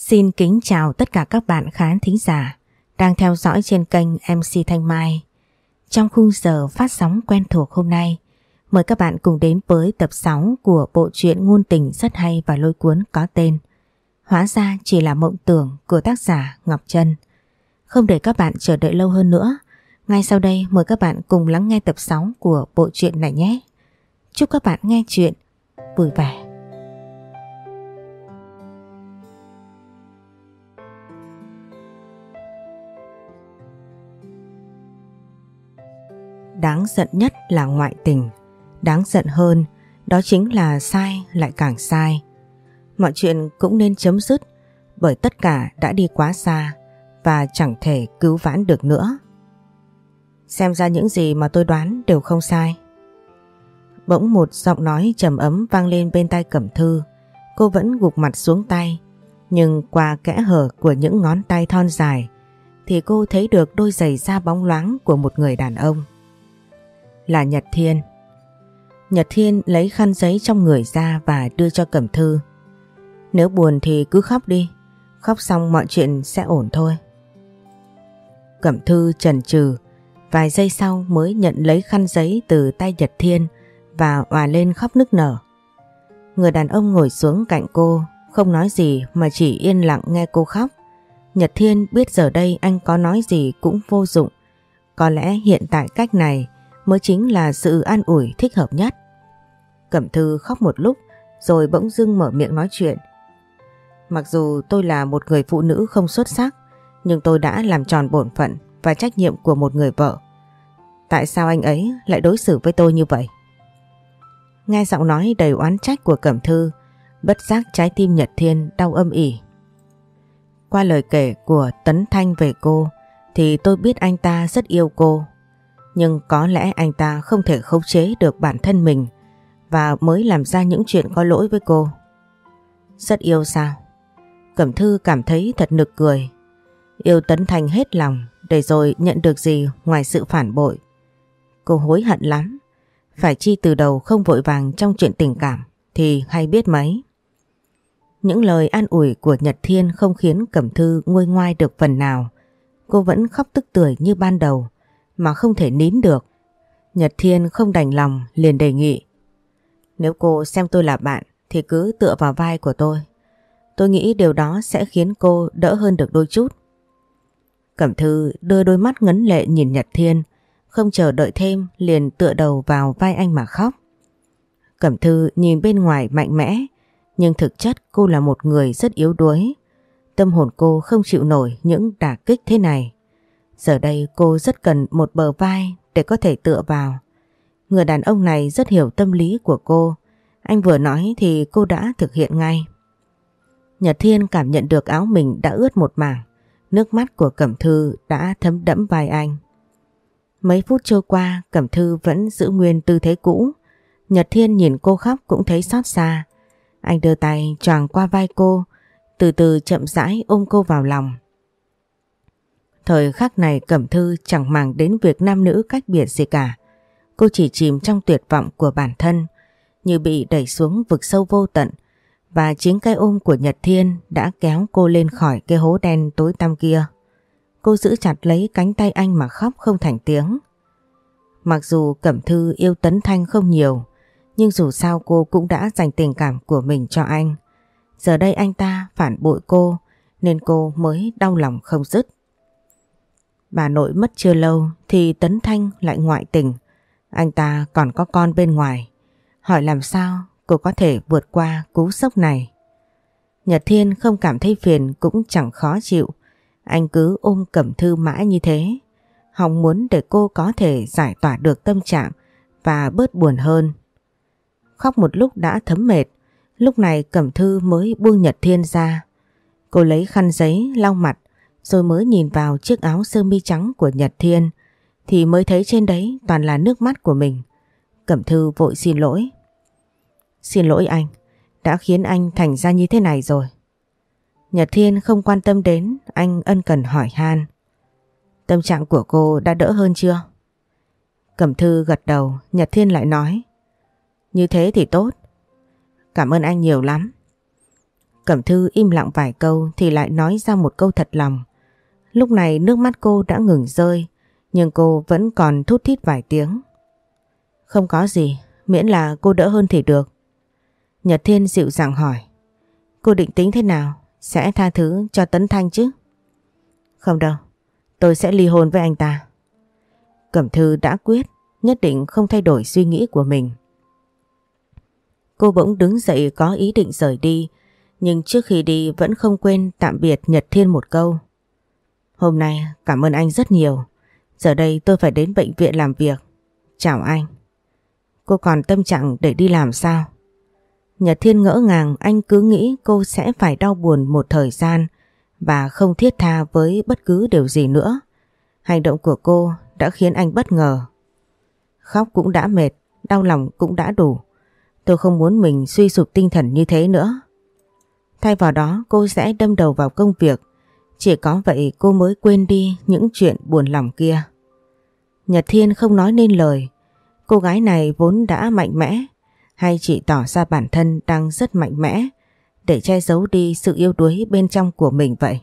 Xin kính chào tất cả các bạn khán thính giả đang theo dõi trên kênh MC Thanh Mai. Trong khung giờ phát sóng quen thuộc hôm nay, mời các bạn cùng đến với tập 6 của bộ truyện ngôn tình rất hay và lôi cuốn có tên Hóa ra chỉ là mộng tưởng của tác giả Ngọc Trân. Không để các bạn chờ đợi lâu hơn nữa, ngay sau đây mời các bạn cùng lắng nghe tập 6 của bộ truyện này nhé. Chúc các bạn nghe chuyện vui vẻ. Đáng giận nhất là ngoại tình. Đáng giận hơn đó chính là sai lại càng sai. Mọi chuyện cũng nên chấm dứt bởi tất cả đã đi quá xa và chẳng thể cứu vãn được nữa. Xem ra những gì mà tôi đoán đều không sai. Bỗng một giọng nói trầm ấm vang lên bên tai Cẩm Thư. Cô vẫn gục mặt xuống tay, nhưng qua kẽ hở của những ngón tay thon dài thì cô thấy được đôi giày da bóng loáng của một người đàn ông là Nhật Thiên. Nhật Thiên lấy khăn giấy trong người ra và đưa cho Cẩm Thư. Nếu buồn thì cứ khóc đi, khóc xong mọi chuyện sẽ ổn thôi. Cẩm Thư chần chừ, vài giây sau mới nhận lấy khăn giấy từ tay Nhật Thiên và hòa lên khóc nức nở. Người đàn ông ngồi xuống cạnh cô, không nói gì mà chỉ yên lặng nghe cô khóc. Nhật Thiên biết giờ đây anh có nói gì cũng vô dụng. Có lẽ hiện tại cách này mới chính là sự an ủi thích hợp nhất. Cẩm Thư khóc một lúc, rồi bỗng dưng mở miệng nói chuyện. Mặc dù tôi là một người phụ nữ không xuất sắc, nhưng tôi đã làm tròn bổn phận và trách nhiệm của một người vợ. Tại sao anh ấy lại đối xử với tôi như vậy? Nghe giọng nói đầy oán trách của Cẩm Thư, bất giác trái tim Nhật Thiên đau âm ỉ. Qua lời kể của Tấn Thanh về cô, thì tôi biết anh ta rất yêu cô nhưng có lẽ anh ta không thể khống chế được bản thân mình và mới làm ra những chuyện có lỗi với cô. Rất yêu sao? Cẩm Thư cảm thấy thật nực cười. Yêu Tấn Thành hết lòng để rồi nhận được gì ngoài sự phản bội. Cô hối hận lắm. Phải chi từ đầu không vội vàng trong chuyện tình cảm thì hay biết mấy. Những lời an ủi của Nhật Thiên không khiến Cẩm Thư nguôi ngoai được phần nào. Cô vẫn khóc tức tưởi như ban đầu mà không thể nín được. Nhật Thiên không đành lòng liền đề nghị. Nếu cô xem tôi là bạn thì cứ tựa vào vai của tôi. Tôi nghĩ điều đó sẽ khiến cô đỡ hơn được đôi chút. Cẩm Thư đưa đôi mắt ngấn lệ nhìn Nhật Thiên, không chờ đợi thêm liền tựa đầu vào vai anh mà khóc. Cẩm Thư nhìn bên ngoài mạnh mẽ, nhưng thực chất cô là một người rất yếu đuối. Tâm hồn cô không chịu nổi những đả kích thế này. Giờ đây cô rất cần một bờ vai để có thể tựa vào. Người đàn ông này rất hiểu tâm lý của cô. Anh vừa nói thì cô đã thực hiện ngay. Nhật Thiên cảm nhận được áo mình đã ướt một mảng. Nước mắt của Cẩm Thư đã thấm đẫm vai anh. Mấy phút trôi qua Cẩm Thư vẫn giữ nguyên tư thế cũ. Nhật Thiên nhìn cô khóc cũng thấy xót xa. Anh đưa tay choàng qua vai cô, từ từ chậm rãi ôm cô vào lòng. Thời khắc này Cẩm Thư chẳng màng đến việc nam nữ cách biệt gì cả. Cô chỉ chìm trong tuyệt vọng của bản thân, như bị đẩy xuống vực sâu vô tận, và chính cái ôm của Nhật Thiên đã kéo cô lên khỏi cái hố đen tối tăm kia. Cô giữ chặt lấy cánh tay anh mà khóc không thành tiếng. Mặc dù Cẩm Thư yêu Tấn Thanh không nhiều, nhưng dù sao cô cũng đã dành tình cảm của mình cho anh. Giờ đây anh ta phản bội cô, nên cô mới đau lòng không dứt. Bà nội mất chưa lâu thì Tấn Thanh lại ngoại tình. Anh ta còn có con bên ngoài. Hỏi làm sao cô có thể vượt qua cú sốc này. Nhật Thiên không cảm thấy phiền cũng chẳng khó chịu. Anh cứ ôm Cẩm Thư mãi như thế. Hồng muốn để cô có thể giải tỏa được tâm trạng và bớt buồn hơn. Khóc một lúc đã thấm mệt. Lúc này Cẩm Thư mới buông Nhật Thiên ra. Cô lấy khăn giấy lau mặt rồi mới nhìn vào chiếc áo sơ mi trắng của Nhật Thiên thì mới thấy trên đấy toàn là nước mắt của mình. Cẩm Thư vội xin lỗi. Xin lỗi anh, đã khiến anh thành ra như thế này rồi. Nhật Thiên không quan tâm đến, anh ân cần hỏi han. Tâm trạng của cô đã đỡ hơn chưa? Cẩm Thư gật đầu, Nhật Thiên lại nói. Như thế thì tốt. Cảm ơn anh nhiều lắm. Cẩm Thư im lặng vài câu thì lại nói ra một câu thật lòng. Lúc này nước mắt cô đã ngừng rơi, nhưng cô vẫn còn thút thít vài tiếng. Không có gì, miễn là cô đỡ hơn thì được. Nhật Thiên dịu dàng hỏi. Cô định tính thế nào? Sẽ tha thứ cho Tấn Thanh chứ? Không đâu, tôi sẽ ly hôn với anh ta. Cẩm Thư đã quyết, nhất định không thay đổi suy nghĩ của mình. Cô bỗng đứng dậy có ý định rời đi, nhưng trước khi đi vẫn không quên tạm biệt Nhật Thiên một câu. Hôm nay cảm ơn anh rất nhiều. Giờ đây tôi phải đến bệnh viện làm việc. Chào anh. Cô còn tâm trạng để đi làm sao? Nhật Thiên ngỡ ngàng anh cứ nghĩ cô sẽ phải đau buồn một thời gian và không thiết tha với bất cứ điều gì nữa. Hành động của cô đã khiến anh bất ngờ. Khóc cũng đã mệt, đau lòng cũng đã đủ. Tôi không muốn mình suy sụp tinh thần như thế nữa. Thay vào đó cô sẽ đâm đầu vào công việc. Chỉ có vậy cô mới quên đi những chuyện buồn lòng kia. Nhật Thiên không nói nên lời. Cô gái này vốn đã mạnh mẽ hay chỉ tỏ ra bản thân đang rất mạnh mẽ để che giấu đi sự yêu đuối bên trong của mình vậy.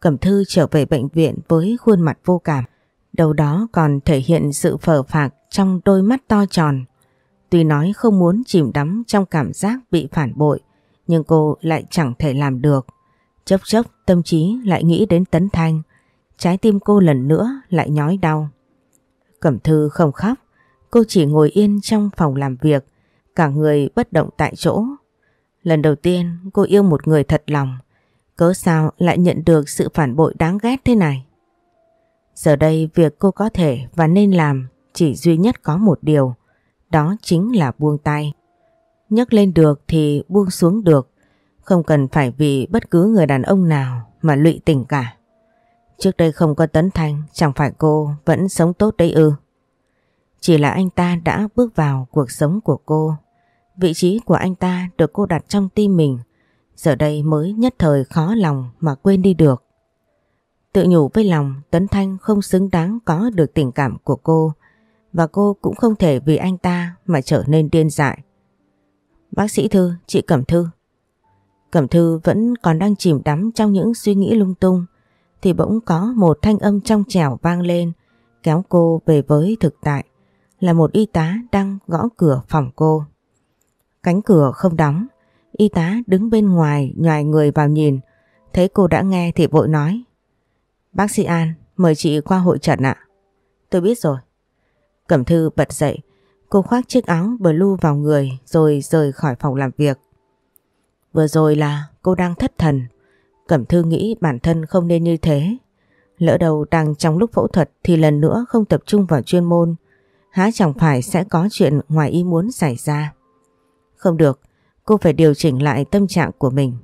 Cẩm Thư trở về bệnh viện với khuôn mặt vô cảm, đầu đó còn thể hiện sự phở phạc trong đôi mắt to tròn. Tuy nói không muốn chìm đắm trong cảm giác bị phản bội, nhưng cô lại chẳng thể làm được. Chốc chốc tâm trí lại nghĩ đến Tấn Thanh, trái tim cô lần nữa lại nhói đau. Cẩm Thư không khóc, cô chỉ ngồi yên trong phòng làm việc, cả người bất động tại chỗ. Lần đầu tiên cô yêu một người thật lòng, cớ sao lại nhận được sự phản bội đáng ghét thế này. Giờ đây việc cô có thể và nên làm chỉ duy nhất có một điều, đó chính là buông tay. nhấc lên được thì buông xuống được, không cần phải vì bất cứ người đàn ông nào mà lụy tình cả. Trước đây không có Tấn Thanh, chẳng phải cô vẫn sống tốt đấy ư. Chỉ là anh ta đã bước vào cuộc sống của cô. Vị trí của anh ta được cô đặt trong tim mình, giờ đây mới nhất thời khó lòng mà quên đi được. Tự nhủ với lòng Tấn Thanh không xứng đáng có được tình cảm của cô và cô cũng không thể vì anh ta mà trở nên điên dại. Bác sĩ Thư, chị Cẩm Thư. Cẩm Thư vẫn còn đang chìm đắm trong những suy nghĩ lung tung thì bỗng có một thanh âm trong trẻo vang lên kéo cô về với thực tại là một y tá đang gõ cửa phòng cô. Cánh cửa không đóng, y tá đứng bên ngoài nhòi người vào nhìn, thấy cô đã nghe thì vội nói. Bác sĩ An, mời chị qua hội trận ạ. Tôi biết rồi. Cẩm Thư bật dậy, cô khoác chiếc áo blue vào người rồi rời khỏi phòng làm việc. Vừa rồi là cô đang thất thần. Cẩm Thư nghĩ bản thân không nên như thế. Lỡ đầu đang trong lúc phẫu thuật thì lần nữa không tập trung vào chuyên môn. Há chẳng phải sẽ có chuyện ngoài ý muốn xảy ra. Không được, cô phải điều chỉnh lại tâm trạng của mình.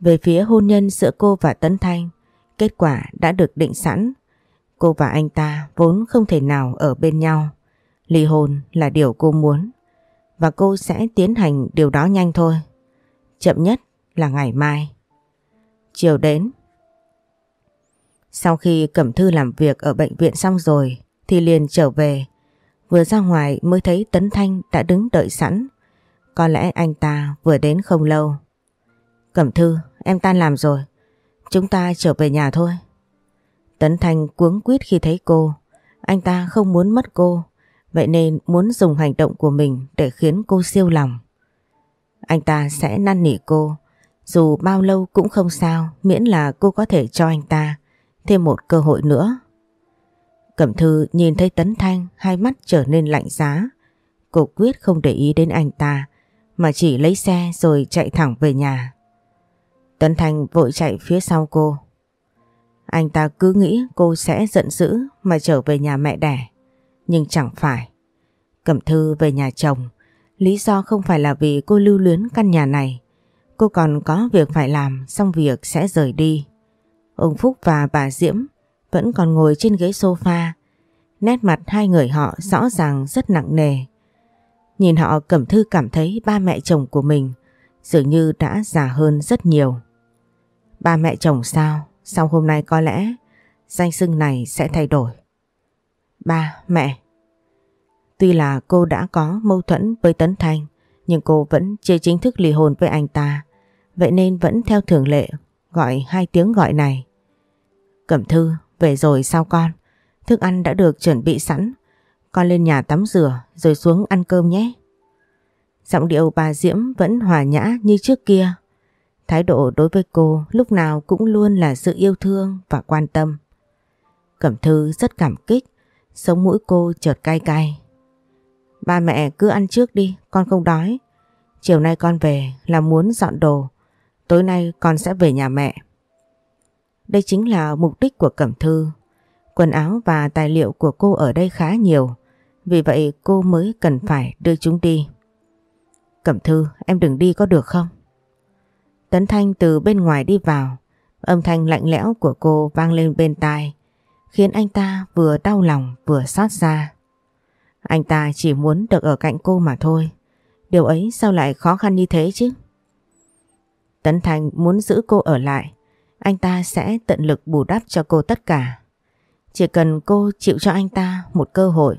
Về phía hôn nhân giữa cô và Tấn Thanh, kết quả đã được định sẵn. Cô và anh ta vốn không thể nào ở bên nhau. Ly hôn là điều cô muốn. Và cô sẽ tiến hành điều đó nhanh thôi. Chậm nhất là ngày mai. Chiều đến. Sau khi Cẩm Thư làm việc ở bệnh viện xong rồi thì liền trở về. Vừa ra ngoài mới thấy Tấn Thanh đã đứng đợi sẵn. Có lẽ anh ta vừa đến không lâu. Cẩm Thư, em tan làm rồi. Chúng ta trở về nhà thôi. Tấn Thanh cuống quýt khi thấy cô. Anh ta không muốn mất cô. Vậy nên muốn dùng hành động của mình để khiến cô siêu lòng. Anh ta sẽ năn nỉ cô. Dù bao lâu cũng không sao, miễn là cô có thể cho anh ta thêm một cơ hội nữa. Cẩm Thư nhìn thấy Tấn Thanh, hai mắt trở nên lạnh giá. Cô quyết không để ý đến anh ta, mà chỉ lấy xe rồi chạy thẳng về nhà. Tấn Thanh vội chạy phía sau cô. Anh ta cứ nghĩ cô sẽ giận dữ mà trở về nhà mẹ đẻ. Nhưng chẳng phải. Cẩm Thư về nhà chồng. Lý do không phải là vì cô lưu luyến căn nhà này. Cô còn có việc phải làm xong việc sẽ rời đi. Ông Phúc và bà Diễm vẫn còn ngồi trên ghế sofa. Nét mặt hai người họ rõ ràng rất nặng nề. Nhìn họ Cẩm Thư cảm thấy ba mẹ chồng của mình dường như đã già hơn rất nhiều. Ba mẹ chồng sao? Sau hôm nay có lẽ danh xưng này sẽ thay đổi. Ba, mẹ. Tuy là cô đã có mâu thuẫn với Tấn thành Nhưng cô vẫn chưa chính thức ly hôn với anh ta. Vậy nên vẫn theo thường lệ gọi hai tiếng gọi này. Cẩm Thư, về rồi sao con? Thức ăn đã được chuẩn bị sẵn. Con lên nhà tắm rửa rồi xuống ăn cơm nhé. Giọng điệu bà Diễm vẫn hòa nhã như trước kia. Thái độ đối với cô lúc nào cũng luôn là sự yêu thương và quan tâm. Cẩm Thư rất cảm kích, sống mũi cô chợt cay cay. Ba mẹ cứ ăn trước đi, con không đói. Chiều nay con về là muốn dọn đồ, tối nay con sẽ về nhà mẹ. Đây chính là mục đích của Cẩm Thư. Quần áo và tài liệu của cô ở đây khá nhiều, vì vậy cô mới cần phải đưa chúng đi. Cẩm Thư, em đừng đi có được không? Tấn Thanh từ bên ngoài đi vào, âm thanh lạnh lẽo của cô vang lên bên tai, khiến anh ta vừa đau lòng vừa xót xa. Anh ta chỉ muốn được ở cạnh cô mà thôi, điều ấy sao lại khó khăn như thế chứ? Tấn Thanh muốn giữ cô ở lại, anh ta sẽ tận lực bù đắp cho cô tất cả. Chỉ cần cô chịu cho anh ta một cơ hội,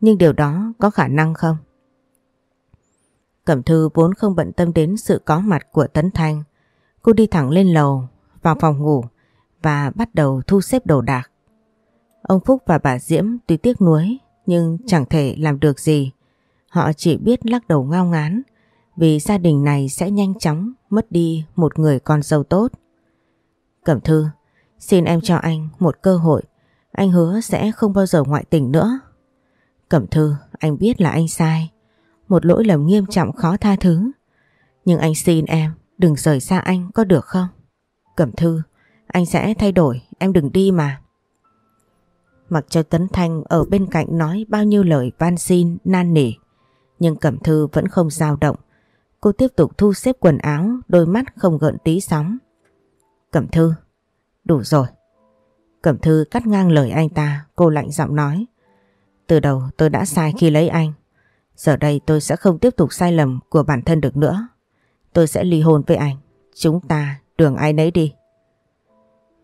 nhưng điều đó có khả năng không? Cẩm Thư vốn không bận tâm đến sự có mặt của Tấn Thanh. Cô đi thẳng lên lầu, vào phòng ngủ và bắt đầu thu xếp đồ đạc. Ông Phúc và bà Diễm tuy tiếc nuối nhưng chẳng thể làm được gì. Họ chỉ biết lắc đầu ngao ngán vì gia đình này sẽ nhanh chóng mất đi một người con dâu tốt. Cẩm Thư, xin em cho anh một cơ hội. Anh hứa sẽ không bao giờ ngoại tình nữa. Cẩm Thư, anh biết là anh sai một lỗi lầm nghiêm trọng khó tha thứ. Nhưng anh xin em đừng rời xa anh có được không? Cẩm Thư, anh sẽ thay đổi, em đừng đi mà. Mặc cho Tấn Thanh ở bên cạnh nói bao nhiêu lời van xin, nan nỉ. Nhưng Cẩm Thư vẫn không dao động. Cô tiếp tục thu xếp quần áo, đôi mắt không gợn tí sóng. Cẩm Thư, đủ rồi. Cẩm Thư cắt ngang lời anh ta, cô lạnh giọng nói. Từ đầu tôi đã sai khi lấy anh. Giờ đây tôi sẽ không tiếp tục sai lầm của bản thân được nữa. Tôi sẽ ly hôn với anh. Chúng ta đường ai nấy đi.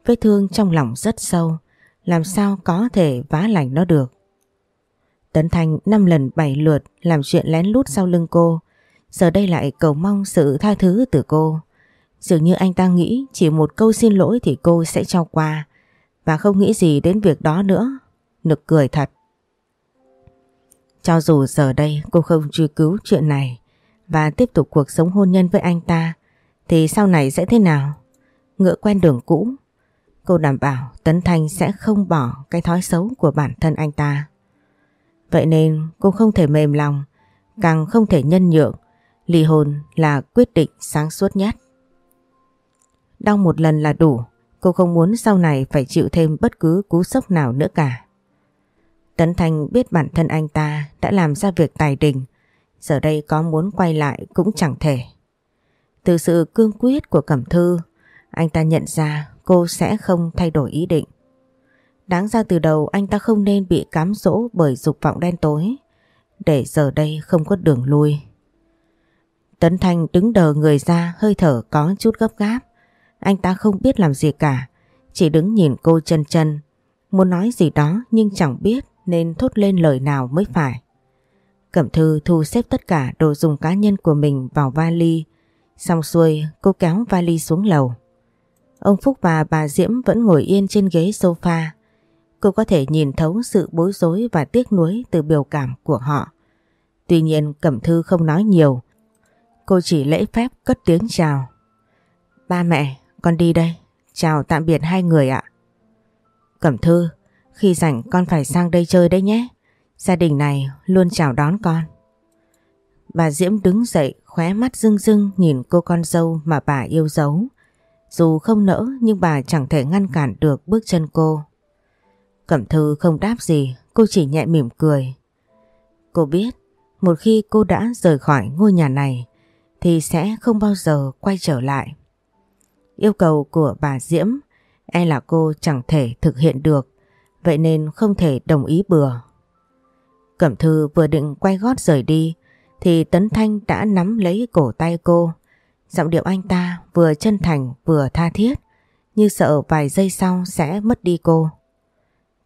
Vết thương trong lòng rất sâu. Làm sao có thể vá lành nó được. Tấn Thanh năm lần bảy lượt làm chuyện lén lút sau lưng cô. Giờ đây lại cầu mong sự tha thứ từ cô. Dường như anh ta nghĩ chỉ một câu xin lỗi thì cô sẽ cho qua. Và không nghĩ gì đến việc đó nữa. Nực cười thật. Cho dù giờ đây cô không truy cứu chuyện này và tiếp tục cuộc sống hôn nhân với anh ta, thì sau này sẽ thế nào? Ngựa quen đường cũ. Cô đảm bảo Tấn Thanh sẽ không bỏ cái thói xấu của bản thân anh ta. Vậy nên cô không thể mềm lòng, càng không thể nhân nhượng. Ly hôn là quyết định sáng suốt nhất. Đau một lần là đủ, cô không muốn sau này phải chịu thêm bất cứ cú sốc nào nữa cả. Tấn Thanh biết bản thân anh ta đã làm ra việc tài đình, giờ đây có muốn quay lại cũng chẳng thể. Từ sự cương quyết của Cẩm Thư, anh ta nhận ra cô sẽ không thay đổi ý định. Đáng ra từ đầu anh ta không nên bị cám dỗ bởi dục vọng đen tối, để giờ đây không có đường lui. Tấn Thanh đứng đờ người ra hơi thở có chút gấp gáp. Anh ta không biết làm gì cả, chỉ đứng nhìn cô chân chân, muốn nói gì đó nhưng chẳng biết nên thốt lên lời nào mới phải. Cẩm Thư thu xếp tất cả đồ dùng cá nhân của mình vào vali. Xong xuôi cô kéo vali xuống lầu. Ông Phúc và bà Diễm vẫn ngồi yên trên ghế sofa. Cô có thể nhìn thấu sự bối rối và tiếc nuối từ biểu cảm của họ. Tuy nhiên Cẩm Thư không nói nhiều. Cô chỉ lễ phép cất tiếng chào. Ba mẹ, con đi đây. Chào tạm biệt hai người ạ. Cẩm Thư, khi rảnh con phải sang đây chơi đấy nhé. Gia đình này luôn chào đón con. Bà Diễm đứng dậy khóe mắt rưng rưng nhìn cô con dâu mà bà yêu dấu. Dù không nỡ nhưng bà chẳng thể ngăn cản được bước chân cô. Cẩm thư không đáp gì, cô chỉ nhẹ mỉm cười. Cô biết một khi cô đã rời khỏi ngôi nhà này thì sẽ không bao giờ quay trở lại. Yêu cầu của bà Diễm e là cô chẳng thể thực hiện được vậy nên không thể đồng ý bừa. Cẩm Thư vừa định quay gót rời đi thì Tấn Thanh đã nắm lấy cổ tay cô. Giọng điệu anh ta vừa chân thành vừa tha thiết như sợ vài giây sau sẽ mất đi cô.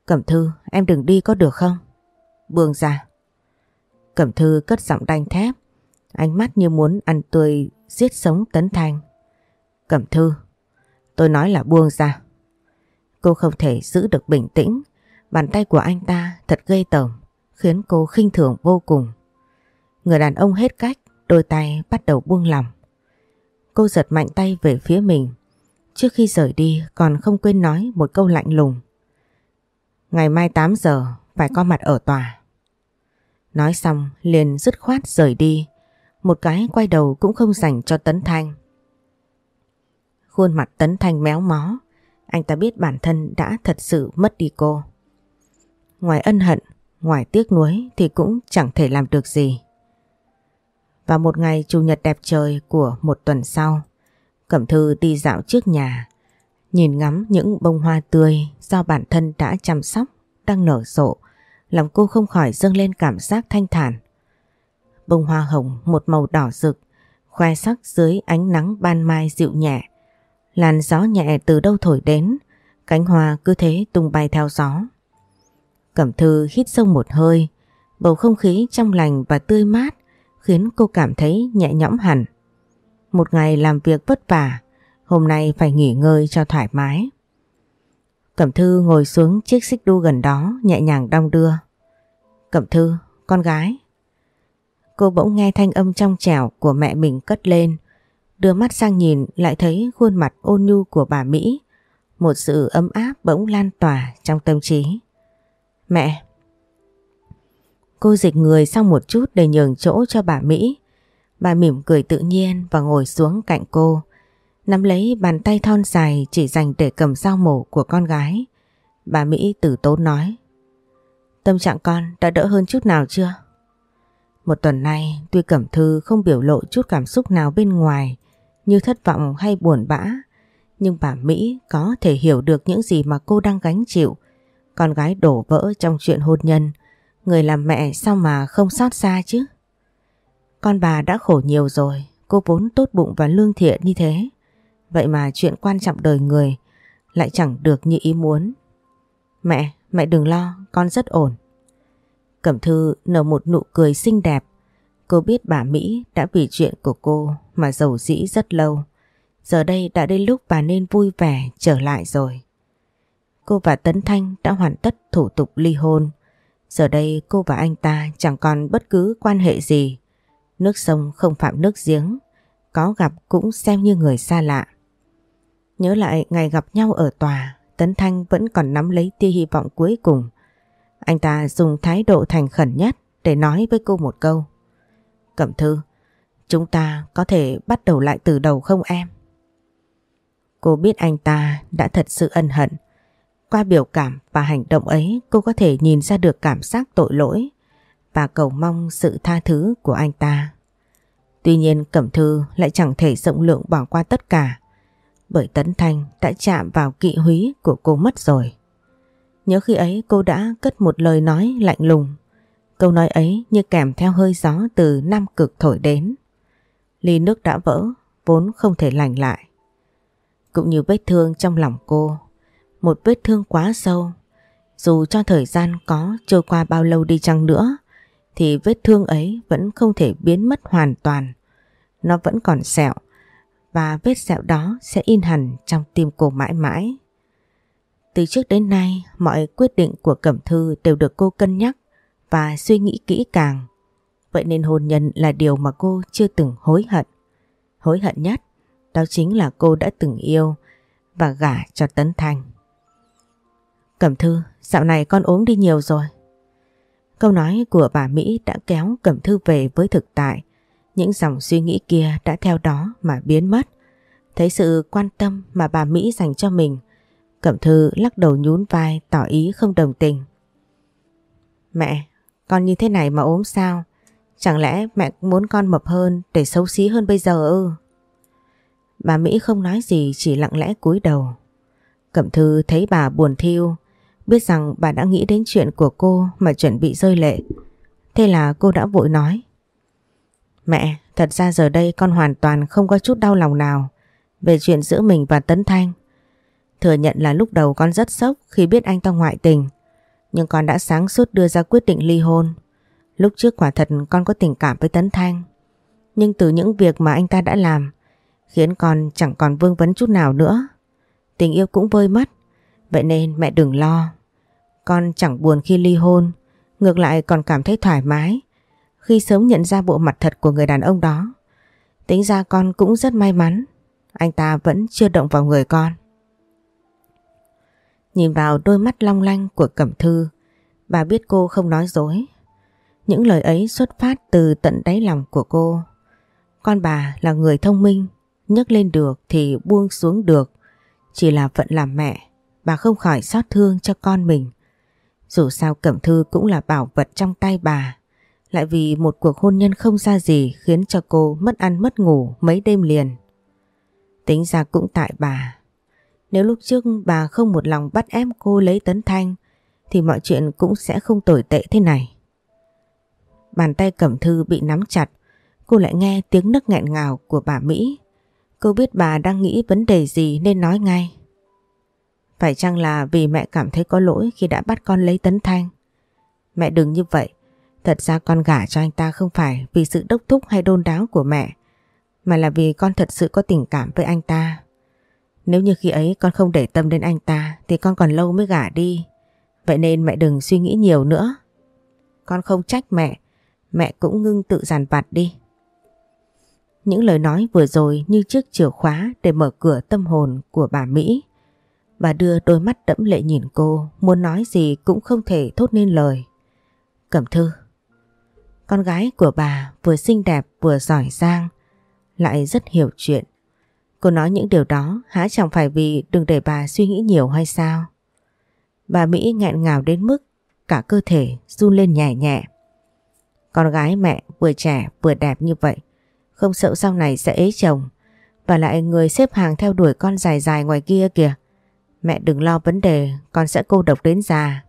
Cẩm Thư em đừng đi có được không? Buông ra. Cẩm Thư cất giọng đanh thép. Ánh mắt như muốn ăn tươi giết sống Tấn thành. Cẩm Thư, tôi nói là buông ra. Cô không thể giữ được bình tĩnh, bàn tay của anh ta thật gây tởm, khiến cô khinh thường vô cùng. Người đàn ông hết cách, đôi tay bắt đầu buông lỏng. Cô giật mạnh tay về phía mình, trước khi rời đi còn không quên nói một câu lạnh lùng. Ngày mai 8 giờ phải có mặt ở tòa. Nói xong liền dứt khoát rời đi, một cái quay đầu cũng không dành cho Tấn Thanh. Khuôn mặt Tấn Thanh méo mó, anh ta biết bản thân đã thật sự mất đi cô. Ngoài ân hận, ngoài tiếc nuối thì cũng chẳng thể làm được gì và một ngày chủ nhật đẹp trời của một tuần sau, Cẩm Thư đi dạo trước nhà, nhìn ngắm những bông hoa tươi do bản thân đã chăm sóc đang nở rộ, lòng cô không khỏi dâng lên cảm giác thanh thản. Bông hoa hồng một màu đỏ rực, khoe sắc dưới ánh nắng ban mai dịu nhẹ. Làn gió nhẹ từ đâu thổi đến, cánh hoa cứ thế tung bay theo gió. Cẩm Thư hít sâu một hơi, bầu không khí trong lành và tươi mát khiến cô cảm thấy nhẹ nhõm hẳn. Một ngày làm việc vất vả, hôm nay phải nghỉ ngơi cho thoải mái. Cẩm Thư ngồi xuống chiếc xích đu gần đó nhẹ nhàng đong đưa. Cẩm Thư, con gái. Cô bỗng nghe thanh âm trong trẻo của mẹ mình cất lên. Đưa mắt sang nhìn lại thấy khuôn mặt ôn nhu của bà Mỹ. Một sự ấm áp bỗng lan tỏa trong tâm trí. Mẹ! Cô dịch người sang một chút để nhường chỗ cho bà Mỹ. Bà mỉm cười tự nhiên và ngồi xuống cạnh cô. Nắm lấy bàn tay thon dài chỉ dành để cầm dao mổ của con gái. Bà Mỹ tử tốn nói. Tâm trạng con đã đỡ hơn chút nào chưa? Một tuần nay, tuy Cẩm Thư không biểu lộ chút cảm xúc nào bên ngoài, như thất vọng hay buồn bã, nhưng bà Mỹ có thể hiểu được những gì mà cô đang gánh chịu. Con gái đổ vỡ trong chuyện hôn nhân người làm mẹ sao mà không xót xa chứ? Con bà đã khổ nhiều rồi cô vốn tốt bụng và lương thiện như thế Vậy mà chuyện quan trọng đời người lại chẳng được như ý muốn. Mẹ, mẹ đừng lo, con rất ổn. Cẩm Thư nở một nụ cười xinh đẹp. Cô biết bà Mỹ đã vì chuyện của cô mà giàu dĩ rất lâu. Giờ đây đã đến lúc bà nên vui vẻ trở lại rồi. Cô và Tấn Thanh đã hoàn tất thủ tục ly hôn. Giờ đây cô và anh ta chẳng còn bất cứ quan hệ gì. Nước sông không phạm nước giếng. Có gặp cũng xem như người xa lạ. Nhớ lại ngày gặp nhau ở tòa, Tấn Thanh vẫn còn nắm lấy tia hy vọng cuối cùng. Anh ta dùng thái độ thành khẩn nhất để nói với cô một câu. Cẩm Thư, chúng ta có thể bắt đầu lại từ đầu không em? Cô biết anh ta đã thật sự ân hận. Qua biểu cảm và hành động ấy cô có thể nhìn ra được cảm giác tội lỗi và cầu mong sự tha thứ của anh ta. Tuy nhiên Cẩm Thư lại chẳng thể rộng lượng bỏ qua tất cả bởi Tấn Thanh đã chạm vào kỵ húy của cô mất rồi. Nhớ khi ấy cô đã cất một lời nói lạnh lùng. Câu nói ấy như kèm theo hơi gió từ Nam Cực thổi đến. Ly nước đã vỡ, vốn không thể lành lại. Cũng như vết thương trong lòng cô, một vết thương quá sâu. Dù cho thời gian có trôi qua bao lâu đi chăng nữa, thì vết thương ấy vẫn không thể biến mất hoàn toàn. Nó vẫn còn sẹo, và vết sẹo đó sẽ in hẳn trong tim cô mãi mãi. Từ trước đến nay, mọi quyết định của Cẩm Thư đều được cô cân nhắc và suy nghĩ kỹ càng. Vậy nên hôn nhân là điều mà cô chưa từng hối hận. Hối hận nhất, đó chính là cô đã từng yêu và gả cho Tấn thành. Cẩm Thư, dạo này con ốm đi nhiều rồi. Câu nói của bà Mỹ đã kéo Cẩm Thư về với thực tại những dòng suy nghĩ kia đã theo đó mà biến mất. Thấy sự quan tâm mà bà Mỹ dành cho mình, Cẩm Thư lắc đầu nhún vai tỏ ý không đồng tình. Mẹ, con như thế này mà ốm sao? Chẳng lẽ mẹ muốn con mập hơn để xấu xí hơn bây giờ ư? Bà Mỹ không nói gì chỉ lặng lẽ cúi đầu. Cẩm Thư thấy bà buồn thiêu, biết rằng bà đã nghĩ đến chuyện của cô mà chuẩn bị rơi lệ. Thế là cô đã vội nói. Mẹ, thật ra giờ đây con hoàn toàn không có chút đau lòng nào về chuyện giữa mình và Tấn Thanh. Thừa nhận là lúc đầu con rất sốc khi biết anh ta ngoại tình, nhưng con đã sáng suốt đưa ra quyết định ly hôn. Lúc trước quả thật con có tình cảm với Tấn Thanh, Nhưng từ những việc mà anh ta đã làm khiến con chẳng còn vương vấn chút nào nữa. Tình yêu cũng vơi mất. Vậy nên mẹ đừng lo. Con chẳng buồn khi ly hôn. Ngược lại còn cảm thấy thoải mái khi sớm nhận ra bộ mặt thật của người đàn ông đó. Tính ra con cũng rất may mắn. Anh ta vẫn chưa động vào người con. Nhìn vào đôi mắt long lanh của Cẩm Thư, bà biết cô không nói dối. Những lời ấy xuất phát từ tận đáy lòng của cô. Con bà là người thông minh, nhấc lên được thì buông xuống được. Chỉ là phận làm mẹ, bà không khỏi xót thương cho con mình. Dù sao Cẩm Thư cũng là bảo vật trong tay bà. Lại vì một cuộc hôn nhân không ra gì khiến cho cô mất ăn mất ngủ mấy đêm liền. Tính ra cũng tại bà. Nếu lúc trước bà không một lòng bắt ép cô lấy tấn thanh thì mọi chuyện cũng sẽ không tồi tệ thế này. Bàn tay cẩm thư bị nắm chặt, cô lại nghe tiếng nức nghẹn ngào của bà Mỹ. Cô biết bà đang nghĩ vấn đề gì nên nói ngay. Phải chăng là vì mẹ cảm thấy có lỗi khi đã bắt con lấy tấn thanh? Mẹ đừng như vậy. Thật ra con gả cho anh ta không phải vì sự đốc thúc hay đôn đáo của mẹ, mà là vì con thật sự có tình cảm với anh ta. Nếu như khi ấy con không để tâm đến anh ta thì con còn lâu mới gả đi. Vậy nên mẹ đừng suy nghĩ nhiều nữa. Con không trách mẹ, mẹ cũng ngưng tự giàn vặt đi. Những lời nói vừa rồi như chiếc chìa khóa để mở cửa tâm hồn của bà Mỹ. Bà đưa đôi mắt đẫm lệ nhìn cô, muốn nói gì cũng không thể thốt nên lời. Cẩm thư. Con gái của bà vừa xinh đẹp vừa giỏi giang, lại rất hiểu chuyện. Cô nói những điều đó há chẳng phải vì đừng để bà suy nghĩ nhiều hay sao? Bà Mỹ nghẹn ngào đến mức cả cơ thể run lên nhẹ nhẹ. Con gái mẹ vừa trẻ vừa đẹp như vậy, không sợ sau này sẽ ế chồng và lại người xếp hàng theo đuổi con dài dài ngoài kia kìa. Mẹ đừng lo vấn đề con sẽ cô độc đến già.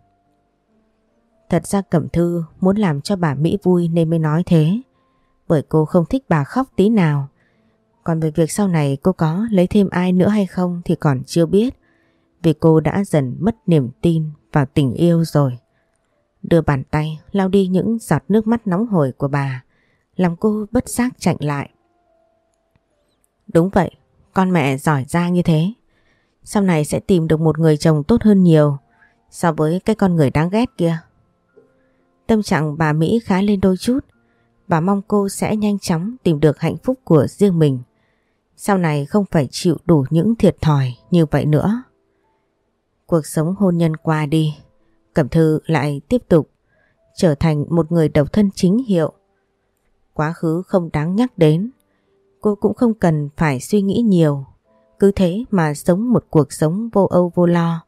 Thật ra Cẩm Thư muốn làm cho bà Mỹ vui nên mới nói thế. Bởi cô không thích bà khóc tí nào. Còn về việc sau này cô có lấy thêm ai nữa hay không thì còn chưa biết. Vì cô đã dần mất niềm tin vào tình yêu rồi. Đưa bàn tay lau đi những giọt nước mắt nóng hổi của bà. Làm cô bất giác chạnh lại. Đúng vậy, con mẹ giỏi giang như thế. Sau này sẽ tìm được một người chồng tốt hơn nhiều so với cái con người đáng ghét kia. Tâm trạng bà Mỹ khá lên đôi chút. Bà mong cô sẽ nhanh chóng tìm được hạnh phúc của riêng mình. Sau này không phải chịu đủ những thiệt thòi như vậy nữa. Cuộc sống hôn nhân qua đi, Cẩm Thư lại tiếp tục trở thành một người độc thân chính hiệu. Quá khứ không đáng nhắc đến, cô cũng không cần phải suy nghĩ nhiều. Cứ thế mà sống một cuộc sống vô âu vô lo,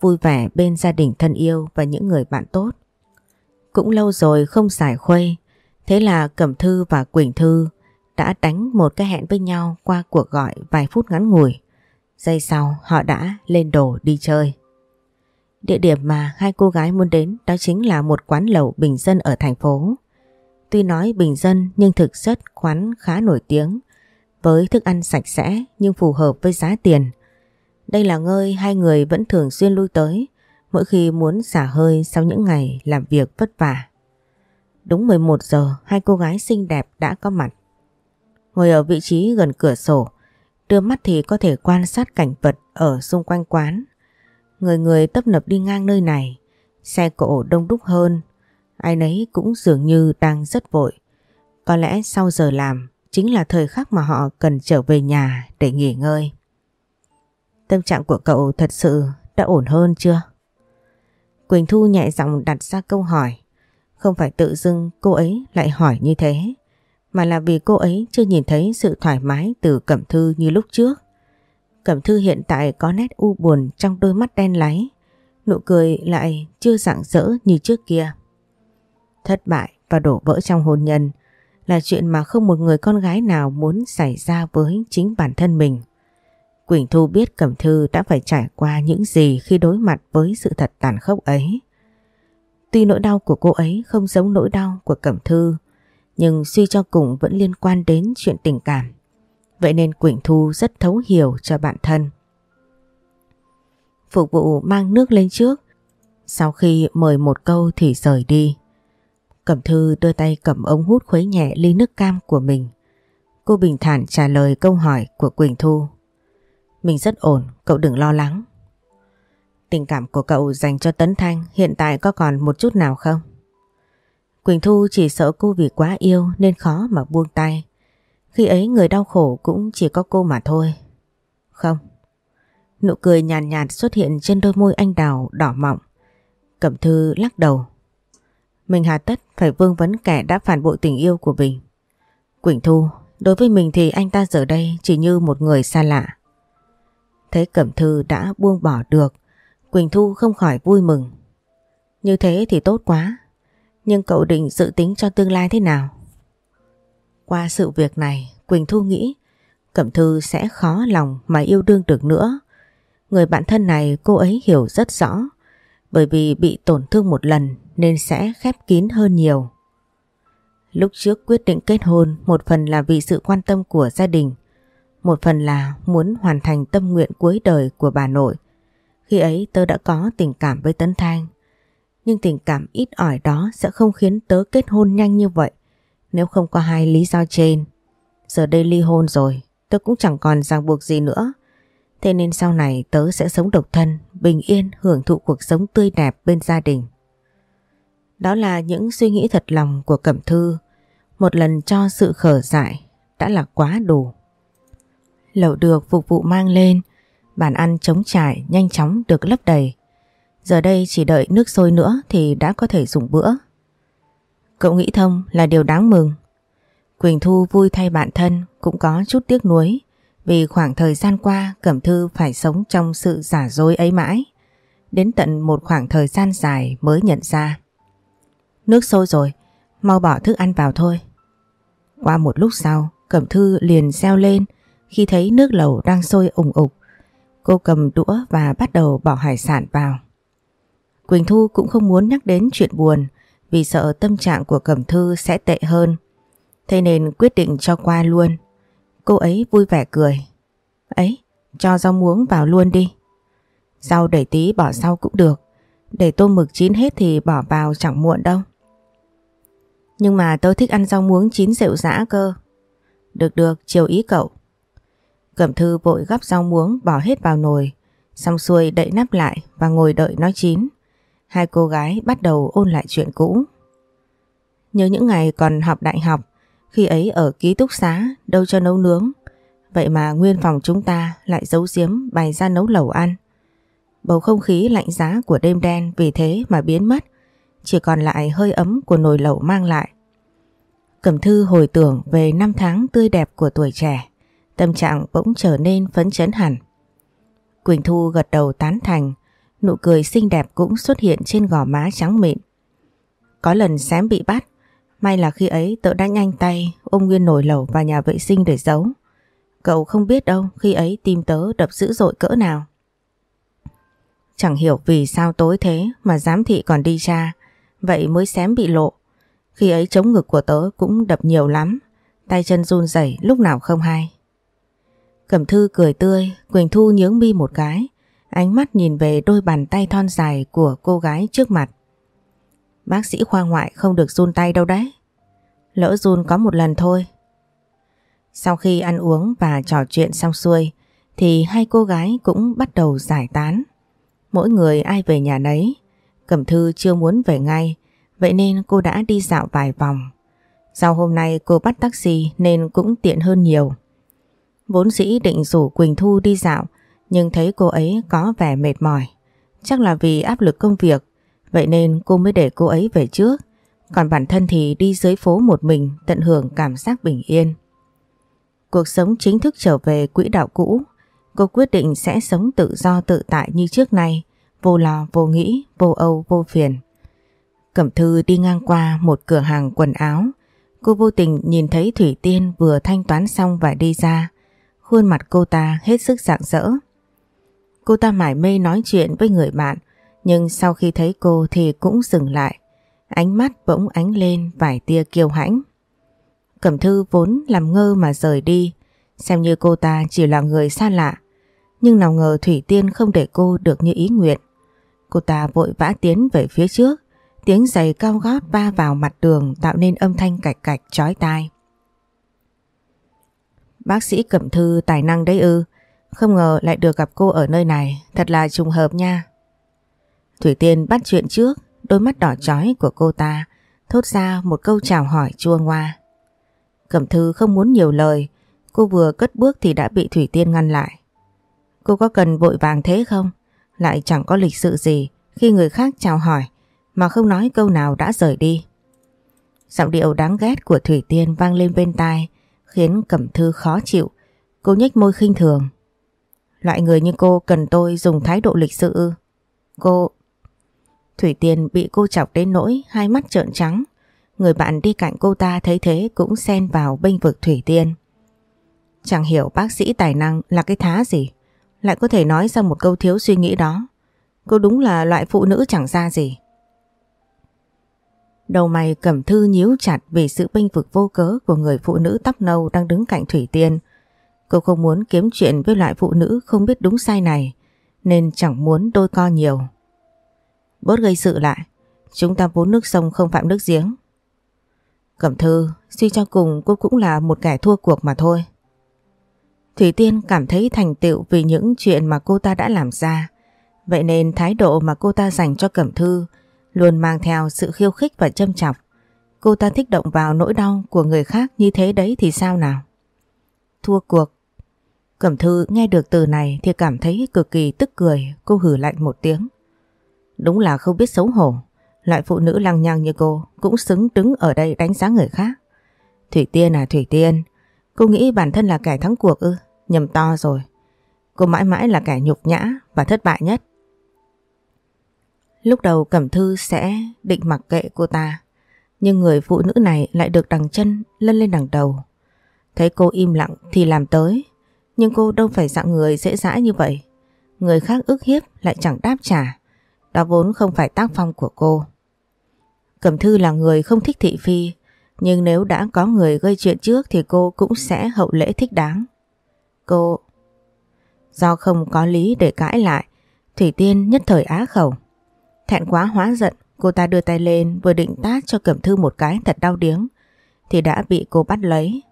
vui vẻ bên gia đình thân yêu và những người bạn tốt. Cũng lâu rồi không giải khuây, thế là Cẩm Thư và Quỳnh Thư đã đánh một cái hẹn với nhau qua cuộc gọi vài phút ngắn ngủi. Giây sau họ đã lên đồ đi chơi. Địa điểm mà hai cô gái muốn đến đó chính là một quán lẩu bình dân ở thành phố. Tuy nói bình dân nhưng thực chất quán khá nổi tiếng với thức ăn sạch sẽ nhưng phù hợp với giá tiền. Đây là nơi hai người vẫn thường xuyên lui tới mỗi khi muốn xả hơi sau những ngày làm việc vất vả. Đúng 11 giờ hai cô gái xinh đẹp đã có mặt. Ngồi ở vị trí gần cửa sổ, đưa mắt thì có thể quan sát cảnh vật ở xung quanh quán. Người người tấp nập đi ngang nơi này, xe cộ đông đúc hơn, ai nấy cũng dường như đang rất vội. Có lẽ sau giờ làm chính là thời khắc mà họ cần trở về nhà để nghỉ ngơi. Tâm trạng của cậu thật sự đã ổn hơn chưa? Quỳnh Thu nhẹ giọng đặt ra câu hỏi. Không phải tự dưng cô ấy lại hỏi như thế mà là vì cô ấy chưa nhìn thấy sự thoải mái từ Cẩm Thư như lúc trước. Cẩm Thư hiện tại có nét u buồn trong đôi mắt đen láy, nụ cười lại chưa rạng rỡ như trước kia. Thất bại và đổ vỡ trong hôn nhân là chuyện mà không một người con gái nào muốn xảy ra với chính bản thân mình. Quỳnh Thu biết Cẩm Thư đã phải trải qua những gì khi đối mặt với sự thật tàn khốc ấy. Tuy nỗi đau của cô ấy không giống nỗi đau của Cẩm Thư, nhưng suy cho cùng vẫn liên quan đến chuyện tình cảm. Vậy nên Quỳnh Thu rất thấu hiểu cho bạn thân. Phục vụ mang nước lên trước, sau khi mời một câu thì rời đi. Cẩm Thư đưa tay cầm ống hút khuấy nhẹ ly nước cam của mình. Cô bình thản trả lời câu hỏi của Quỳnh Thu. Mình rất ổn, cậu đừng lo lắng. Tình cảm của cậu dành cho Tấn Thanh hiện tại có còn một chút nào không? Quỳnh Thu chỉ sợ cô vì quá yêu nên khó mà buông tay. Khi ấy người đau khổ cũng chỉ có cô mà thôi. Không. Nụ cười nhàn nhạt, nhạt xuất hiện trên đôi môi anh đào đỏ mọng. Cẩm Thư lắc đầu. Mình hà tất phải vương vấn kẻ đã phản bội tình yêu của mình. Quỳnh Thu, đối với mình thì anh ta giờ đây chỉ như một người xa lạ. Thấy Cẩm Thư đã buông bỏ được, Quỳnh Thu không khỏi vui mừng. Như thế thì tốt quá, nhưng cậu định dự tính cho tương lai thế nào? Qua sự việc này, Quỳnh Thu nghĩ Cẩm Thư sẽ khó lòng mà yêu đương được nữa. Người bạn thân này cô ấy hiểu rất rõ, bởi vì bị tổn thương một lần nên sẽ khép kín hơn nhiều. Lúc trước quyết định kết hôn một phần là vì sự quan tâm của gia đình, một phần là muốn hoàn thành tâm nguyện cuối đời của bà nội. Khi ấy tớ đã có tình cảm với Tấn Thanh, nhưng tình cảm ít ỏi đó sẽ không khiến tớ kết hôn nhanh như vậy nếu không có hai lý do trên. Giờ đây ly hôn rồi, tớ cũng chẳng còn ràng buộc gì nữa. Thế nên sau này tớ sẽ sống độc thân, bình yên hưởng thụ cuộc sống tươi đẹp bên gia đình. Đó là những suy nghĩ thật lòng của Cẩm Thư. Một lần cho sự khở dại đã là quá đủ. Lẩu được phục vụ mang lên, bàn ăn trống trải nhanh chóng được lấp đầy. Giờ đây chỉ đợi nước sôi nữa thì đã có thể dùng bữa. Cậu nghĩ thông là điều đáng mừng. Quỳnh Thu vui thay bạn thân cũng có chút tiếc nuối vì khoảng thời gian qua Cẩm Thư phải sống trong sự giả dối ấy mãi. Đến tận một khoảng thời gian dài mới nhận ra. Nước sôi rồi, mau bỏ thức ăn vào thôi. Qua một lúc sau, Cẩm Thư liền reo lên khi thấy nước lẩu đang sôi ủng ục. Cô cầm đũa và bắt đầu bỏ hải sản vào. Quỳnh Thu cũng không muốn nhắc đến chuyện buồn vì sợ tâm trạng của Cẩm Thư sẽ tệ hơn. Thế nên quyết định cho qua luôn. Cô ấy vui vẻ cười. Ấy, cho rau muống vào luôn đi. Rau để tí bỏ sau cũng được. Để tôm mực chín hết thì bỏ vào chẳng muộn đâu. Nhưng mà tôi thích ăn rau muống chín rượu giã cơ. Được được, chiều ý cậu. Cẩm thư vội gắp rau muống bỏ hết vào nồi, xong xuôi đậy nắp lại và ngồi đợi nó chín. Hai cô gái bắt đầu ôn lại chuyện cũ. Nhớ những ngày còn học đại học, khi ấy ở ký túc xá đâu cho nấu nướng. Vậy mà nguyên phòng chúng ta lại giấu giếm bày ra nấu lẩu ăn. Bầu không khí lạnh giá của đêm đen vì thế mà biến mất, chỉ còn lại hơi ấm của nồi lẩu mang lại. Cẩm thư hồi tưởng về năm tháng tươi đẹp của tuổi trẻ, tâm trạng bỗng trở nên phấn chấn hẳn. Quỳnh Thu gật đầu tán thành, nụ cười xinh đẹp cũng xuất hiện trên gò má trắng mịn. Có lần xém bị bắt, may là khi ấy tớ đã nhanh tay ôm nguyên nồi lẩu vào nhà vệ sinh để giấu. Cậu không biết đâu khi ấy tim tớ đập dữ dội cỡ nào. Chẳng hiểu vì sao tối thế mà giám thị còn đi tra, vậy mới xém bị lộ. Khi ấy chống ngực của tớ cũng đập nhiều lắm, tay chân run rẩy lúc nào không hay. Cẩm thư cười tươi, Quỳnh Thu nhướng mi một cái, ánh mắt nhìn về đôi bàn tay thon dài của cô gái trước mặt. Bác sĩ khoa ngoại không được run tay đâu đấy. Lỡ run có một lần thôi. Sau khi ăn uống và trò chuyện xong xuôi, thì hai cô gái cũng bắt đầu giải tán. Mỗi người ai về nhà nấy. Cẩm Thư chưa muốn về ngay, vậy nên cô đã đi dạo vài vòng. Sau hôm nay cô bắt taxi nên cũng tiện hơn nhiều. Vốn dĩ định rủ Quỳnh Thu đi dạo, nhưng thấy cô ấy có vẻ mệt mỏi. Chắc là vì áp lực công việc, vậy nên cô mới để cô ấy về trước. Còn bản thân thì đi dưới phố một mình tận hưởng cảm giác bình yên. Cuộc sống chính thức trở về quỹ đạo cũ, cô quyết định sẽ sống tự do tự tại như trước nay, vô lo, vô nghĩ, vô âu, vô phiền. Cẩm Thư đi ngang qua một cửa hàng quần áo, cô vô tình nhìn thấy Thủy Tiên vừa thanh toán xong và đi ra, khuôn mặt cô ta hết sức rạng rỡ. Cô ta mải mê nói chuyện với người bạn, nhưng sau khi thấy cô thì cũng dừng lại, ánh mắt bỗng ánh lên vài tia kiêu hãnh. Cẩm Thư vốn làm ngơ mà rời đi, xem như cô ta chỉ là người xa lạ, nhưng nào ngờ Thủy Tiên không để cô được như ý nguyện. Cô ta vội vã tiến về phía trước, tiếng giày cao gót va vào mặt đường tạo nên âm thanh cạch cạch chói tai. Bác sĩ Cẩm Thư tài năng đấy ư. Không ngờ lại được gặp cô ở nơi này. Thật là trùng hợp nha. Thủy Tiên bắt chuyện trước. Đôi mắt đỏ chói của cô ta thốt ra một câu chào hỏi chua ngoa. Cẩm Thư không muốn nhiều lời. Cô vừa cất bước thì đã bị Thủy Tiên ngăn lại. Cô có cần vội vàng thế không? Lại chẳng có lịch sự gì khi người khác chào hỏi, mà không nói câu nào đã rời đi. Giọng điệu đáng ghét của Thủy Tiên vang lên bên tai, khiến Cẩm Thư khó chịu. Cô nhếch môi khinh thường. Loại người như cô cần tôi dùng thái độ lịch sự ư? Cô... Thủy Tiên bị cô chọc đến nỗi hai mắt trợn trắng. Người bạn đi cạnh cô ta thấy thế cũng xen vào bênh vực Thủy Tiên. Chẳng hiểu bác sĩ tài năng là cái thá gì. Lại có thể nói ra một câu thiếu suy nghĩ đó. Cô đúng là loại phụ nữ chẳng ra gì. Đầu mày cẩm thư nhíu chặt vì sự bênh vực vô cớ của người phụ nữ tóc nâu đang đứng cạnh Thủy Tiên. Cô không muốn kiếm chuyện với loại phụ nữ không biết đúng sai này, nên chẳng muốn đôi co nhiều. Bớt gây sự lại, chúng ta vốn nước sông không phạm nước giếng. Cẩm thư, suy cho cùng cô cũng là một kẻ thua cuộc mà thôi. Thủy Tiên cảm thấy thành tựu vì những chuyện mà cô ta đã làm ra. Vậy nên thái độ mà cô ta dành cho Cẩm Thư luôn mang theo sự khiêu khích và châm chọc. Cô ta thích động vào nỗi đau của người khác như thế đấy thì sao nào? Thua cuộc. Cẩm Thư nghe được từ này thì cảm thấy cực kỳ tức cười, cô hử lạnh một tiếng. Đúng là không biết xấu hổ, loại phụ nữ lăng nhăng như cô cũng xứng đứng ở đây đánh giá người khác. Thủy Tiên à Thủy Tiên, cô nghĩ bản thân là kẻ thắng cuộc ư, nhầm to rồi. Cô mãi mãi là kẻ nhục nhã và thất bại nhất. Lúc đầu Cẩm Thư sẽ định mặc kệ cô ta, nhưng người phụ nữ này lại được đằng chân lân lên đằng đầu. Thấy cô im lặng thì làm tới, nhưng cô đâu phải dạng người dễ dãi như vậy. Người khác ức hiếp lại chẳng đáp trả, đó vốn không phải tác phong của cô. Cẩm Thư là người không thích thị phi, nhưng nếu đã có người gây chuyện trước thì cô cũng sẽ hậu lễ thích đáng. Cô... Do không có lý để cãi lại, Thủy Tiên nhất thời á khẩu. Thẹn quá hóa giận, cô ta đưa tay lên vừa định tát cho Cẩm Thư một cái thật đau điếng, thì đã bị cô bắt lấy.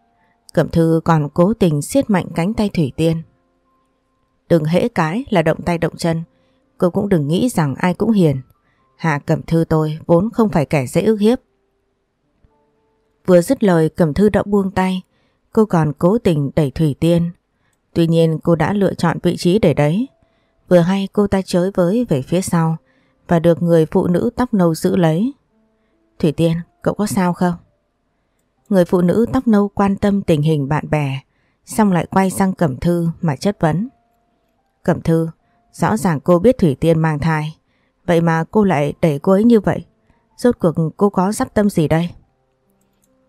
Cẩm Thư còn cố tình siết mạnh cánh tay Thủy Tiên. Đừng hễ cái là động tay động chân, cô cũng đừng nghĩ rằng ai cũng hiền. Hạ Cẩm Thư tôi vốn không phải kẻ dễ ức hiếp. Vừa dứt lời Cẩm Thư đã buông tay, cô còn cố tình đẩy Thủy Tiên. Tuy nhiên cô đã lựa chọn vị trí để đấy. Vừa hay cô ta chới với về phía sau, và được người phụ nữ tóc nâu giữ lấy. Thủy Tiên, cậu có sao không? Người phụ nữ tóc nâu quan tâm tình hình bạn bè, xong lại quay sang Cẩm Thư mà chất vấn. Cẩm Thư, rõ ràng cô biết Thủy Tiên mang thai, vậy mà cô lại đẩy cô ấy như vậy. Rốt cuộc cô có sắp tâm gì đây?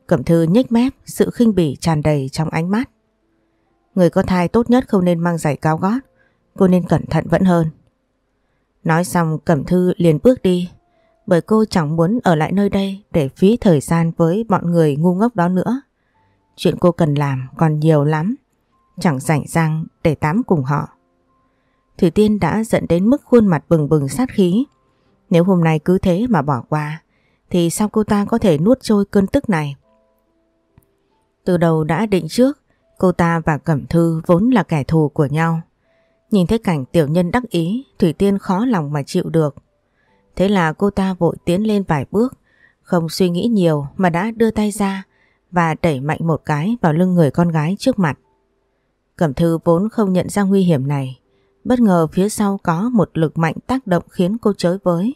Cẩm Thư nhếch mép, sự khinh bỉ tràn đầy trong ánh mắt. Người có thai tốt nhất không nên mang giày cao gót, cô nên cẩn thận vẫn hơn. Nói xong Cẩm Thư liền bước đi bởi cô chẳng muốn ở lại nơi đây để phí thời gian với bọn người ngu ngốc đó nữa. Chuyện cô cần làm còn nhiều lắm, chẳng rảnh rang để tám cùng họ. Thủy Tiên đã giận đến mức khuôn mặt bừng bừng sát khí. Nếu hôm nay cứ thế mà bỏ qua, thì sao cô ta có thể nuốt trôi cơn tức này? Từ đầu đã định trước, cô ta và Cẩm Thư vốn là kẻ thù của nhau. Nhìn thấy cảnh tiểu nhân đắc ý, Thủy Tiên khó lòng mà chịu được. Thế là cô ta vội tiến lên vài bước, không suy nghĩ nhiều mà đã đưa tay ra và đẩy mạnh một cái vào lưng người con gái trước mặt. Cẩm thư vốn không nhận ra nguy hiểm này, bất ngờ phía sau có một lực mạnh tác động khiến cô chới với.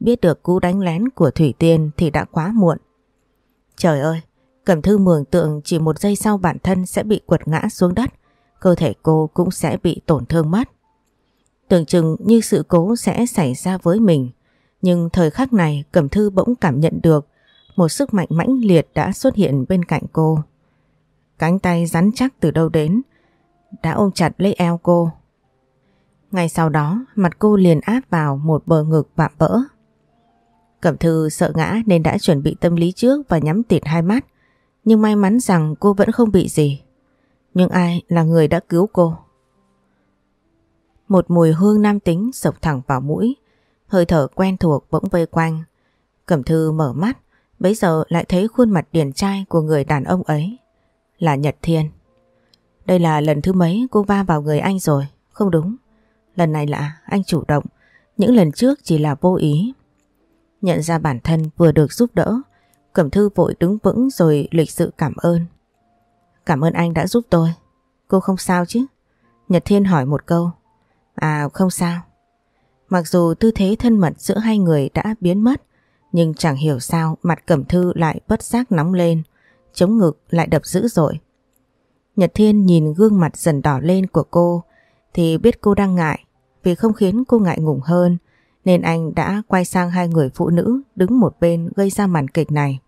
Biết được cú đánh lén của Thủy Tiên thì đã quá muộn. Trời ơi, Cẩm thư mường tượng chỉ một giây sau bản thân sẽ bị quật ngã xuống đất cơ thể cô cũng sẽ bị tổn thương mất. Tưởng chừng như sự cố sẽ xảy ra với mình, nhưng thời khắc này Cẩm Thư bỗng cảm nhận được một sức mạnh mãnh liệt đã xuất hiện bên cạnh cô. Cánh tay rắn chắc từ đâu đến, đã ôm chặt lấy eo cô. Ngay sau đó, mặt cô liền áp vào một bờ ngực vạm vỡ. Cẩm Thư sợ ngã nên đã chuẩn bị tâm lý trước và nhắm tịt hai mắt, nhưng may mắn rằng cô vẫn không bị gì. Nhưng ai là người đã cứu cô? Một mùi hương nam tính sộc thẳng vào mũi, hơi thở quen thuộc bỗng vây quanh. Cẩm thư mở mắt, bấy giờ lại thấy khuôn mặt điển trai của người đàn ông ấy. Là Nhật Thiên. Đây là lần thứ mấy cô va vào người anh rồi, không đúng. Lần này là anh chủ động, những lần trước chỉ là vô ý. Nhận ra bản thân vừa được giúp đỡ, Cẩm Thư vội đứng vững rồi lịch sự cảm ơn. Cảm ơn anh đã giúp tôi. Cô không sao chứ? Nhật Thiên hỏi một câu. À không sao. Mặc dù tư thế thân mật giữa hai người đã biến mất, nhưng chẳng hiểu sao mặt Cẩm Thư lại bất giác nóng lên, chống ngực lại đập dữ dội. Nhật Thiên nhìn gương mặt dần đỏ lên của cô thì biết cô đang ngại vì không khiến cô ngại ngùng hơn nên anh đã quay sang hai người phụ nữ đứng một bên gây ra màn kịch này.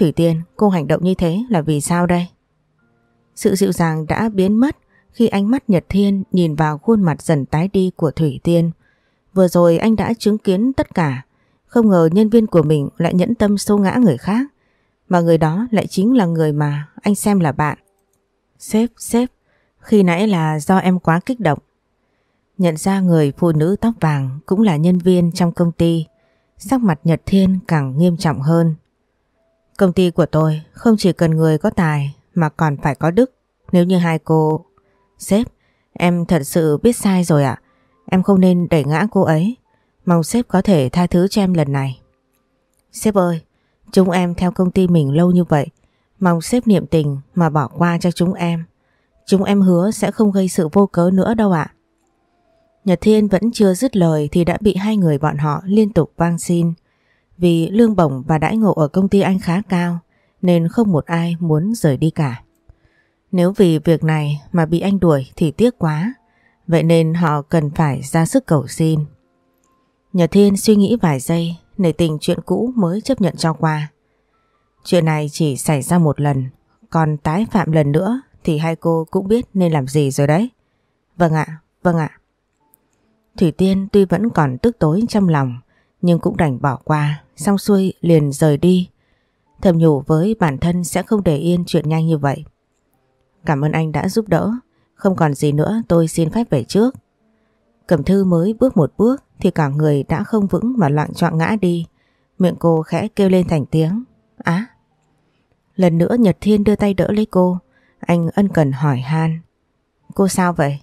Thủy Tiên, cô hành động như thế là vì sao đây? Sự dịu dàng đã biến mất khi ánh mắt Nhật Thiên nhìn vào khuôn mặt dần tái đi của Thủy Tiên. Vừa rồi anh đã chứng kiến tất cả, không ngờ nhân viên của mình lại nhẫn tâm sâu ngã người khác, mà người đó lại chính là người mà anh xem là bạn. Sếp, sếp, khi nãy là do em quá kích động. Nhận ra người phụ nữ tóc vàng cũng là nhân viên trong công ty, sắc mặt Nhật Thiên càng nghiêm trọng hơn. Công ty của tôi không chỉ cần người có tài mà còn phải có đức. Nếu như hai cô... Sếp, em thật sự biết sai rồi ạ. Em không nên đẩy ngã cô ấy. Mong sếp có thể tha thứ cho em lần này. Sếp ơi, chúng em theo công ty mình lâu như vậy. Mong sếp niệm tình mà bỏ qua cho chúng em. Chúng em hứa sẽ không gây sự vô cớ nữa đâu ạ. Nhật Thiên vẫn chưa dứt lời thì đã bị hai người bọn họ liên tục vang xin. Vì lương bổng và đãi ngộ ở công ty anh khá cao nên không một ai muốn rời đi cả. Nếu vì việc này mà bị anh đuổi thì tiếc quá, vậy nên họ cần phải ra sức cầu xin. Nhật Thiên suy nghĩ vài giây, nể tình chuyện cũ mới chấp nhận cho qua. Chuyện này chỉ xảy ra một lần, còn tái phạm lần nữa thì hai cô cũng biết nên làm gì rồi đấy. Vâng ạ, vâng ạ. Thủy Tiên tuy vẫn còn tức tối trong lòng, nhưng cũng đành bỏ qua, xong xuôi liền rời đi. Thầm nhủ với bản thân sẽ không để yên chuyện nhanh như vậy. Cảm ơn anh đã giúp đỡ, không còn gì nữa tôi xin phép về trước. Cẩm thư mới bước một bước thì cả người đã không vững mà loạn trọn ngã đi. Miệng cô khẽ kêu lên thành tiếng. Á! Lần nữa Nhật Thiên đưa tay đỡ lấy cô. Anh ân cần hỏi han. Cô sao vậy?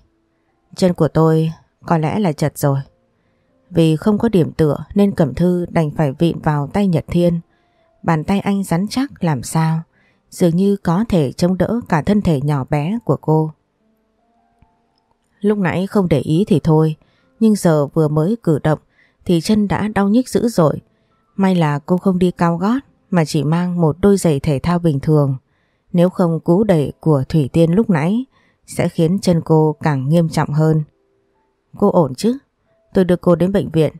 Chân của tôi có lẽ là chật rồi. Vì không có điểm tựa nên Cẩm Thư đành phải vịn vào tay Nhật Thiên. Bàn tay anh rắn chắc làm sao, dường như có thể chống đỡ cả thân thể nhỏ bé của cô. Lúc nãy không để ý thì thôi, nhưng giờ vừa mới cử động thì chân đã đau nhức dữ dội. May là cô không đi cao gót mà chỉ mang một đôi giày thể thao bình thường. Nếu không cú đẩy của Thủy Tiên lúc nãy sẽ khiến chân cô càng nghiêm trọng hơn. Cô ổn chứ? Tôi đưa cô đến bệnh viện.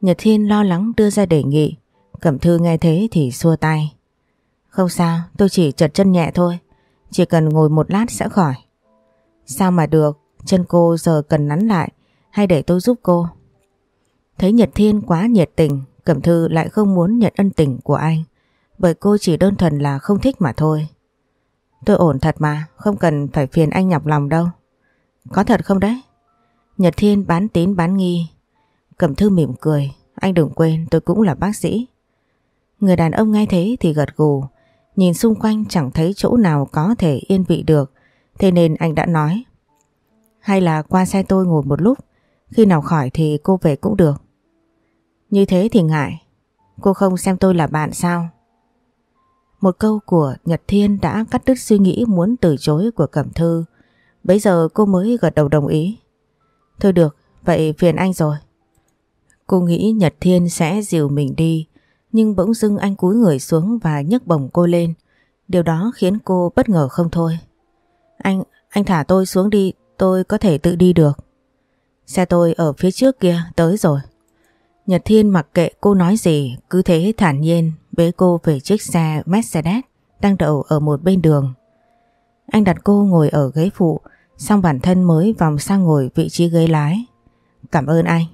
Nhật Thiên lo lắng đưa ra đề nghị. Cẩm Thư nghe thế thì xua tay. Không sao, tôi chỉ chật chân nhẹ thôi. Chỉ cần ngồi một lát sẽ khỏi. Sao mà được, chân cô giờ cần nắn lại hay để tôi giúp cô? Thấy Nhật Thiên quá nhiệt tình, Cẩm Thư lại không muốn nhận ân tình của anh. Bởi cô chỉ đơn thuần là không thích mà thôi. Tôi ổn thật mà, không cần phải phiền anh nhọc lòng đâu. Có thật không đấy? Nhật Thiên bán tín bán nghi. Cẩm Thư mỉm cười. Anh đừng quên, tôi cũng là bác sĩ. Người đàn ông nghe thế thì gật gù. Nhìn xung quanh chẳng thấy chỗ nào có thể yên vị được. Thế nên anh đã nói. Hay là qua xe tôi ngồi một lúc. Khi nào khỏi thì cô về cũng được. Như thế thì ngại. Cô không xem tôi là bạn sao? Một câu của Nhật Thiên đã cắt đứt suy nghĩ muốn từ chối của Cẩm Thư. Bây giờ cô mới gật đầu đồng ý. Thôi được, vậy phiền anh rồi. Cô nghĩ Nhật Thiên sẽ dìu mình đi, nhưng bỗng dưng anh cúi người xuống và nhấc bổng cô lên. Điều đó khiến cô bất ngờ không thôi. Anh, anh thả tôi xuống đi, tôi có thể tự đi được. Xe tôi ở phía trước kia, tới rồi. Nhật Thiên mặc kệ cô nói gì, cứ thế thản nhiên bế cô về chiếc xe Mercedes đang đậu ở một bên đường. Anh đặt cô ngồi ở ghế phụ, Xong bản thân mới vòng sang ngồi vị trí ghế lái. Cảm ơn anh.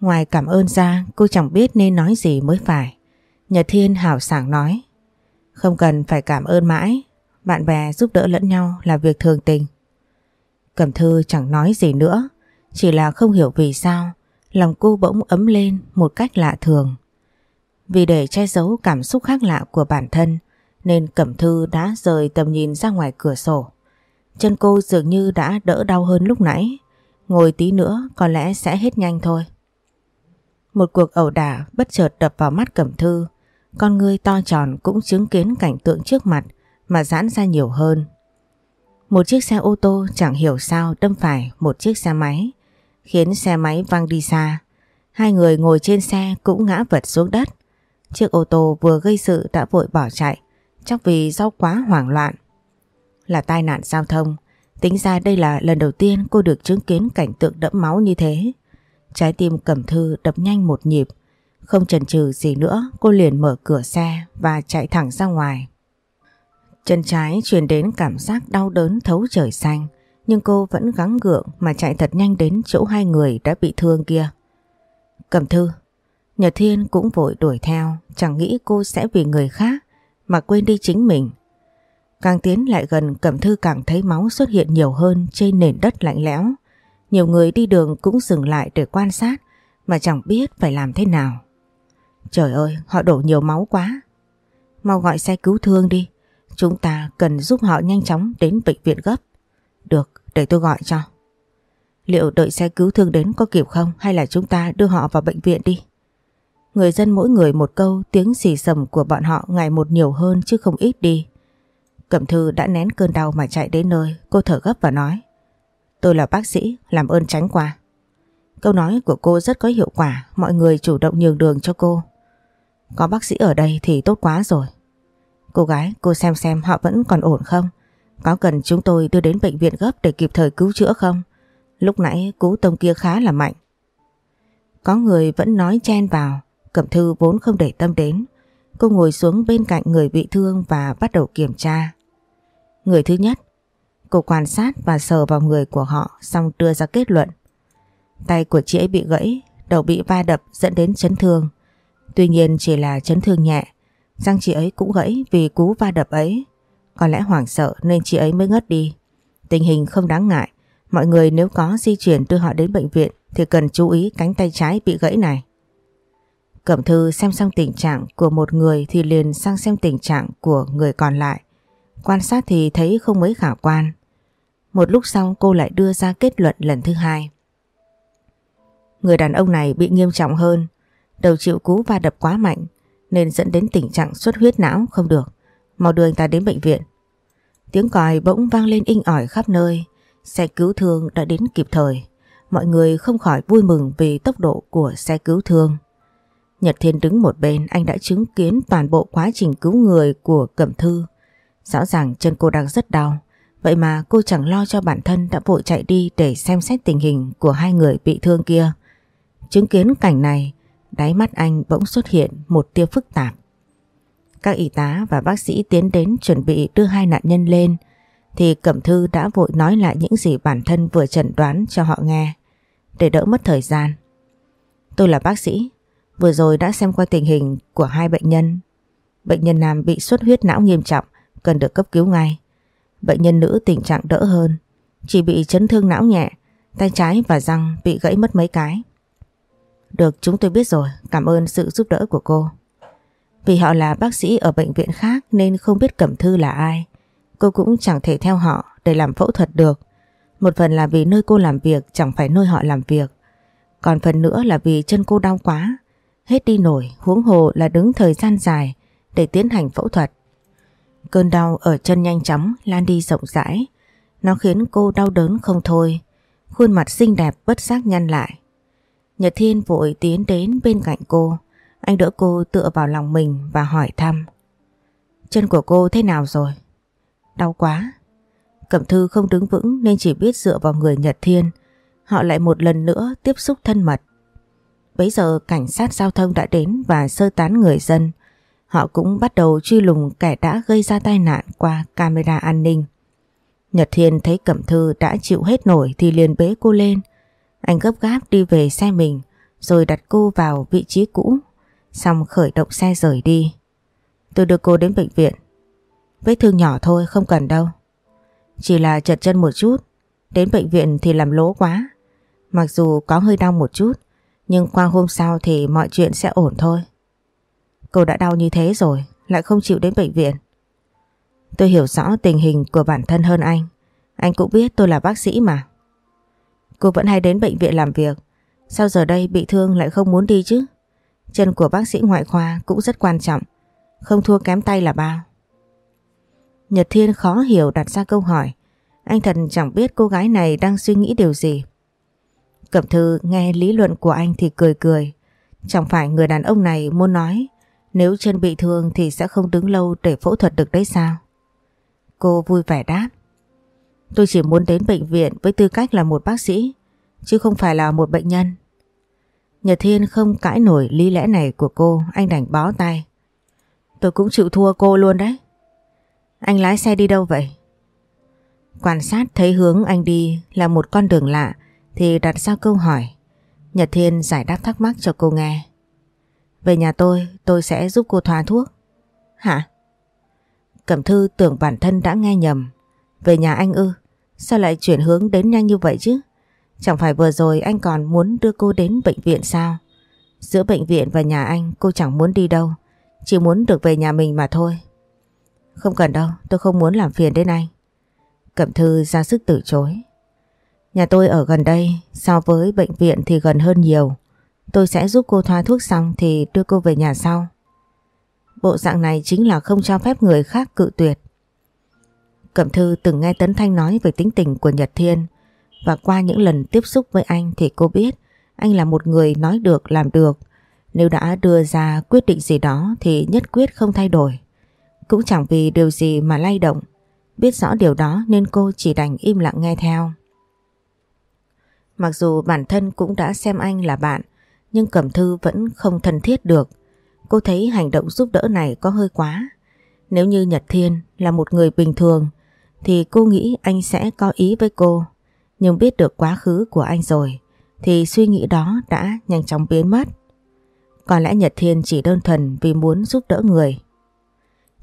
Ngoài cảm ơn ra, cô chẳng biết nên nói gì mới phải. Nhật Thiên hào sảng nói. Không cần phải cảm ơn mãi. Bạn bè giúp đỡ lẫn nhau là việc thường tình. Cẩm Thư chẳng nói gì nữa. Chỉ là không hiểu vì sao, lòng cô bỗng ấm lên một cách lạ thường. Vì để che giấu cảm xúc khác lạ của bản thân, nên Cẩm Thư đã rời tầm nhìn ra ngoài cửa sổ. Chân cô dường như đã đỡ đau hơn lúc nãy. Ngồi tí nữa có lẽ sẽ hết nhanh thôi. Một cuộc ẩu đả bất chợt đập vào mắt Cẩm Thư. Con ngươi to tròn cũng chứng kiến cảnh tượng trước mặt mà giãn ra nhiều hơn. Một chiếc xe ô tô chẳng hiểu sao đâm phải một chiếc xe máy, khiến xe máy văng đi xa. Hai người ngồi trên xe cũng ngã vật xuống đất. Chiếc ô tô vừa gây sự đã vội bỏ chạy, chắc vì do quá hoảng loạn. Là tai nạn giao thông, tính ra đây là lần đầu tiên cô được chứng kiến cảnh tượng đẫm máu như thế. Trái tim Cẩm Thư đập nhanh một nhịp, không chần chừ gì nữa cô liền mở cửa xe và chạy thẳng ra ngoài. Chân trái truyền đến cảm giác đau đớn thấu trời xanh nhưng cô vẫn gắng gượng mà chạy thật nhanh đến chỗ hai người đã bị thương kia. Cẩm Thư Nhật Thiên cũng vội đuổi theo chẳng nghĩ cô sẽ vì người khác mà quên đi chính mình. Càng tiến lại gần Cẩm Thư càng thấy máu xuất hiện nhiều hơn trên nền đất lạnh lẽo. Nhiều người đi đường cũng dừng lại để quan sát mà chẳng biết phải làm thế nào. Trời ơi, họ đổ nhiều máu quá. Mau gọi xe cứu thương đi. Chúng ta cần giúp họ nhanh chóng đến bệnh viện gấp. Được, để tôi gọi cho. Liệu đợi xe cứu thương đến có kịp không hay là chúng ta đưa họ vào bệnh viện đi? Người dân mỗi người một câu tiếng xì sầm của bọn họ ngày một nhiều hơn chứ không ít đi. Cẩm thư đã nén cơn đau mà chạy đến nơi, cô thở gấp và nói. Tôi là bác sĩ, làm ơn tránh qua. Câu nói của cô rất có hiệu quả, mọi người chủ động nhường đường cho cô. Có bác sĩ ở đây thì tốt quá rồi. Cô gái, cô xem xem họ vẫn còn ổn không? Có cần chúng tôi đưa đến bệnh viện gấp để kịp thời cứu chữa không? Lúc nãy cú tông kia khá là mạnh. Có người vẫn nói chen vào, Cẩm Thư vốn không để tâm đến. Cô ngồi xuống bên cạnh người bị thương và bắt đầu kiểm tra. Người thứ nhất, cô quan sát và sờ vào người của họ xong đưa ra kết luận. Tay của chị ấy bị gãy, đầu bị va đập dẫn đến chấn thương. Tuy nhiên chỉ là chấn thương nhẹ, răng chị ấy cũng gãy vì cú va đập ấy. Có lẽ hoảng sợ nên chị ấy mới ngất đi. Tình hình không đáng ngại, mọi người nếu có di chuyển đưa họ đến bệnh viện thì cần chú ý cánh tay trái bị gãy này. Cẩm thư xem xong tình trạng của một người thì liền sang xem tình trạng của người còn lại. Quan sát thì thấy không mấy khả quan. Một lúc sau cô lại đưa ra kết luận lần thứ hai. Người đàn ông này bị nghiêm trọng hơn, đầu chịu cú va đập quá mạnh nên dẫn đến tình trạng xuất huyết não không được. Mau đưa anh ta đến bệnh viện. Tiếng còi bỗng vang lên inh ỏi khắp nơi, xe cứu thương đã đến kịp thời. Mọi người không khỏi vui mừng vì tốc độ của xe cứu thương. Nhật Thiên đứng một bên anh đã chứng kiến toàn bộ quá trình cứu người của Cẩm Thư. Rõ ràng chân cô đang rất đau, vậy mà cô chẳng lo cho bản thân đã vội chạy đi để xem xét tình hình của hai người bị thương kia. Chứng kiến cảnh này, đáy mắt anh bỗng xuất hiện một tia phức tạp. Các y tá và bác sĩ tiến đến chuẩn bị đưa hai nạn nhân lên thì Cẩm Thư đã vội nói lại những gì bản thân vừa chẩn đoán cho họ nghe để đỡ mất thời gian. Tôi là bác sĩ, vừa rồi đã xem qua tình hình của hai bệnh nhân. Bệnh nhân nam bị xuất huyết não nghiêm trọng, cần được cấp cứu ngay. Bệnh nhân nữ tình trạng đỡ hơn, chỉ bị chấn thương não nhẹ, tay trái và răng bị gãy mất mấy cái. Được chúng tôi biết rồi, cảm ơn sự giúp đỡ của cô. Vì họ là bác sĩ ở bệnh viện khác nên không biết Cẩm Thư là ai. Cô cũng chẳng thể theo họ để làm phẫu thuật được. Một phần là vì nơi cô làm việc chẳng phải nơi họ làm việc. Còn phần nữa là vì chân cô đau quá. Hết đi nổi, huống hồ là đứng thời gian dài để tiến hành phẫu thuật. Cơn đau ở chân nhanh chóng, lan đi rộng rãi. Nó khiến cô đau đớn không thôi. Khuôn mặt xinh đẹp bất giác nhăn lại. Nhật Thiên vội tiến đến bên cạnh cô. Anh đỡ cô tựa vào lòng mình và hỏi thăm. Chân của cô thế nào rồi? Đau quá. Cẩm Thư không đứng vững nên chỉ biết dựa vào người Nhật Thiên. Họ lại một lần nữa tiếp xúc thân mật. Bấy giờ cảnh sát giao thông đã đến và sơ tán người dân. Họ cũng bắt đầu truy lùng kẻ đã gây ra tai nạn qua camera an ninh. Nhật Thiên thấy Cẩm Thư đã chịu hết nổi thì liền bế cô lên. Anh gấp gáp đi về xe mình, rồi đặt cô vào vị trí cũ, Xong khởi động xe rời đi. Tôi đưa cô đến bệnh viện. Vết thương nhỏ thôi, không cần đâu. Chỉ là chật chân một chút. Đến bệnh viện thì làm lố quá. Mặc dù có hơi đau một chút, Nhưng qua hôm sau thì mọi chuyện sẽ ổn thôi. Cô đã đau như thế rồi, Lại không chịu đến bệnh viện Tôi hiểu rõ tình hình của bản thân hơn anh Anh cũng biết tôi là bác sĩ mà. Cô vẫn hay đến bệnh viện làm việc. Sao giờ đây bị thương lại không muốn đi chứ? Chân của bác sĩ ngoại khoa cũng rất quan trọng. Không thua kém tay là bao. Nhật Thiên khó hiểu đặt ra câu hỏi. Anh thần chẳng biết cô gái này đang suy nghĩ điều gì. Cẩm thư nghe lý luận của anh thì cười cười. Chẳng phải người đàn ông này muốn nói nếu chân bị thương thì sẽ không đứng lâu để phẫu thuật được đấy sao? Cô vui vẻ đáp. Tôi chỉ muốn đến bệnh viện với tư cách là một bác sĩ, chứ không phải là một bệnh nhân. Nhật Thiên không cãi nổi lý lẽ này của cô, anh đành bó tay. Tôi cũng chịu thua cô luôn đấy. Anh lái xe đi đâu vậy? Quan sát thấy hướng anh đi là một con đường lạ thì đặt ra câu hỏi. Nhật Thiên giải đáp thắc mắc cho cô nghe. Về nhà tôi, tôi sẽ giúp cô thoa thuốc. Hả? Cẩm Thư tưởng bản thân đã nghe nhầm. Về nhà anh ư? Sao lại chuyển hướng đến nhanh như vậy chứ? Chẳng phải vừa rồi anh còn muốn đưa cô đến bệnh viện sao? Giữa bệnh viện và nhà anh cô chẳng muốn đi đâu. Chỉ muốn được về nhà mình mà thôi. Không cần đâu, tôi không muốn làm phiền đến anh. Cẩm Thư ra sức từ chối. Nhà tôi ở gần đây, so với bệnh viện thì gần hơn nhiều. Tôi sẽ giúp cô thoa thuốc xong thì đưa cô về nhà sau. Bộ dạng này chính là không cho phép người khác cự tuyệt. Cẩm Thư từng nghe Tấn Thanh nói về tính tình của Nhật Thiên, và qua những lần tiếp xúc với anh thì cô biết anh là một người nói được, làm được. Nếu đã đưa ra quyết định gì đó thì nhất quyết không thay đổi. Cũng chẳng vì điều gì mà lay động. Biết rõ điều đó nên cô chỉ đành im lặng nghe theo. Mặc dù bản thân cũng đã xem anh là bạn nhưng Cẩm Thư vẫn không thân thiết được. Cô thấy hành động giúp đỡ này có hơi quá. Nếu như Nhật Thiên là một người bình thường, thì cô nghĩ anh sẽ có ý với cô. Nhưng biết được quá khứ của anh rồi, thì suy nghĩ đó đã nhanh chóng biến mất. Có lẽ Nhật Thiên chỉ đơn thuần vì muốn giúp đỡ người.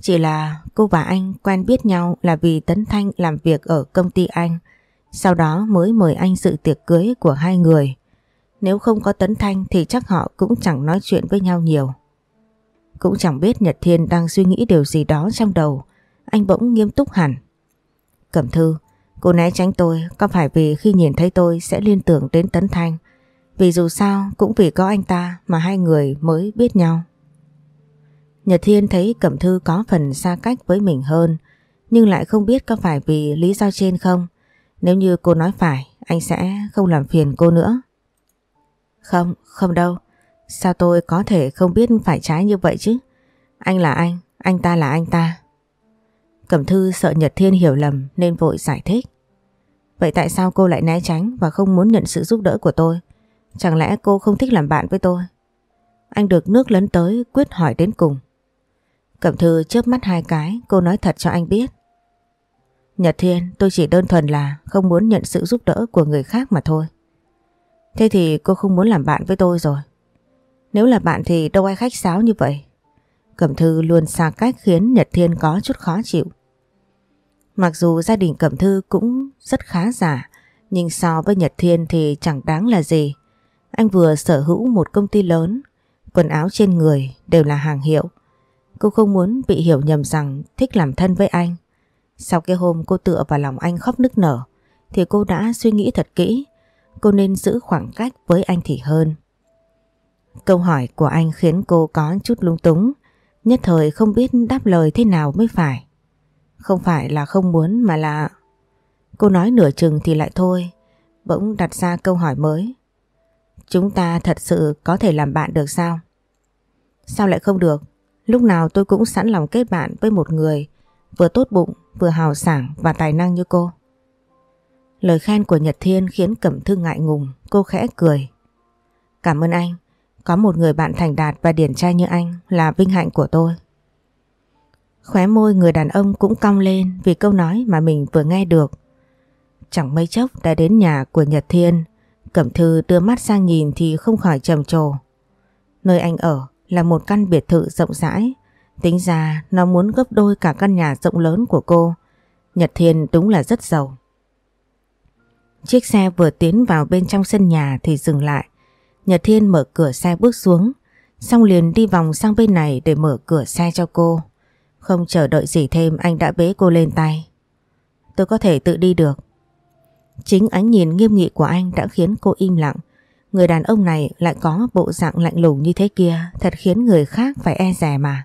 Chỉ là cô và anh quen biết nhau là vì Tấn Thanh làm việc ở công ty anh. Sau đó mới mời anh dự tiệc cưới của hai người. Nếu không có Tấn Thanh thì chắc họ cũng chẳng nói chuyện với nhau nhiều. Cũng chẳng biết Nhật Thiên đang suy nghĩ điều gì đó trong đầu. Anh bỗng nghiêm túc hẳn. Cẩm thư, cô né tránh tôi có phải vì khi nhìn thấy tôi sẽ liên tưởng đến Tấn Thanh. Vì dù sao cũng vì có anh ta mà hai người mới biết nhau. Nhật Thiên thấy Cẩm Thư có phần xa cách với mình hơn nhưng lại không biết có phải vì lý do trên không. Nếu như cô nói phải anh sẽ không làm phiền cô nữa. Không, không đâu. Sao tôi có thể không biết phải trái như vậy chứ? Anh là anh, anh ta là anh ta. Cẩm Thư sợ Nhật Thiên hiểu lầm nên vội giải thích. Vậy tại sao cô lại né tránh và không muốn nhận sự giúp đỡ của tôi? Chẳng lẽ cô không thích làm bạn với tôi? Anh được nước lấn tới quyết hỏi đến cùng. Cẩm Thư chớp mắt hai cái, cô nói thật cho anh biết. Nhật Thiên, tôi chỉ đơn thuần là không muốn nhận sự giúp đỡ của người khác mà thôi. Thế thì cô không muốn làm bạn với tôi rồi. Nếu là bạn thì đâu ai khách sáo như vậy. Cẩm Thư luôn xa cách khiến Nhật Thiên có chút khó chịu. Mặc dù gia đình Cẩm Thư cũng rất khá giả, nhưng so với Nhật Thiên thì chẳng đáng là gì. Anh vừa sở hữu một công ty lớn, quần áo trên người đều là hàng hiệu. Cô không muốn bị hiểu nhầm rằng thích làm thân với anh. Sau cái hôm cô tựa vào lòng anh khóc nức nở, thì cô đã suy nghĩ thật kỹ cô nên giữ khoảng cách với anh thì hơn. Câu hỏi của anh khiến cô có chút lung túng, nhất thời không biết đáp lời thế nào mới phải. Không phải là không muốn mà là... Cô nói nửa chừng thì lại thôi, bỗng đặt ra câu hỏi mới. Chúng ta thật sự có thể làm bạn được sao? Sao lại không được? Lúc nào tôi cũng sẵn lòng kết bạn với một người vừa tốt bụng, vừa hào sảng và tài năng như cô. Lời khen của Nhật Thiên khiến Cẩm Thư ngại ngùng, cô khẽ cười. Cảm ơn anh, có một người bạn thành đạt và điển trai như anh là vinh hạnh của tôi. Khóe môi người đàn ông cũng cong lên vì câu nói mà mình vừa nghe được. Chẳng mấy chốc đã đến nhà của Nhật Thiên, Cẩm Thư đưa mắt sang nhìn thì không khỏi trầm trồ. Nơi anh ở là một căn biệt thự rộng rãi, tính ra nó muốn gấp đôi cả căn nhà rộng lớn của cô. Nhật Thiên đúng là rất giàu. Chiếc xe vừa tiến vào bên trong sân nhà thì dừng lại. Nhật Thiên mở cửa xe bước xuống, xong liền đi vòng sang bên này để mở cửa xe cho cô. Không chờ đợi gì thêm anh đã bế cô lên tay. tôi có thể tự đi được. Chính ánh nhìn nghiêm nghị của anh đã khiến cô im lặng. Người đàn ông này lại có bộ dạng lạnh lùng như thế kia thật khiến người khác phải e rè mà.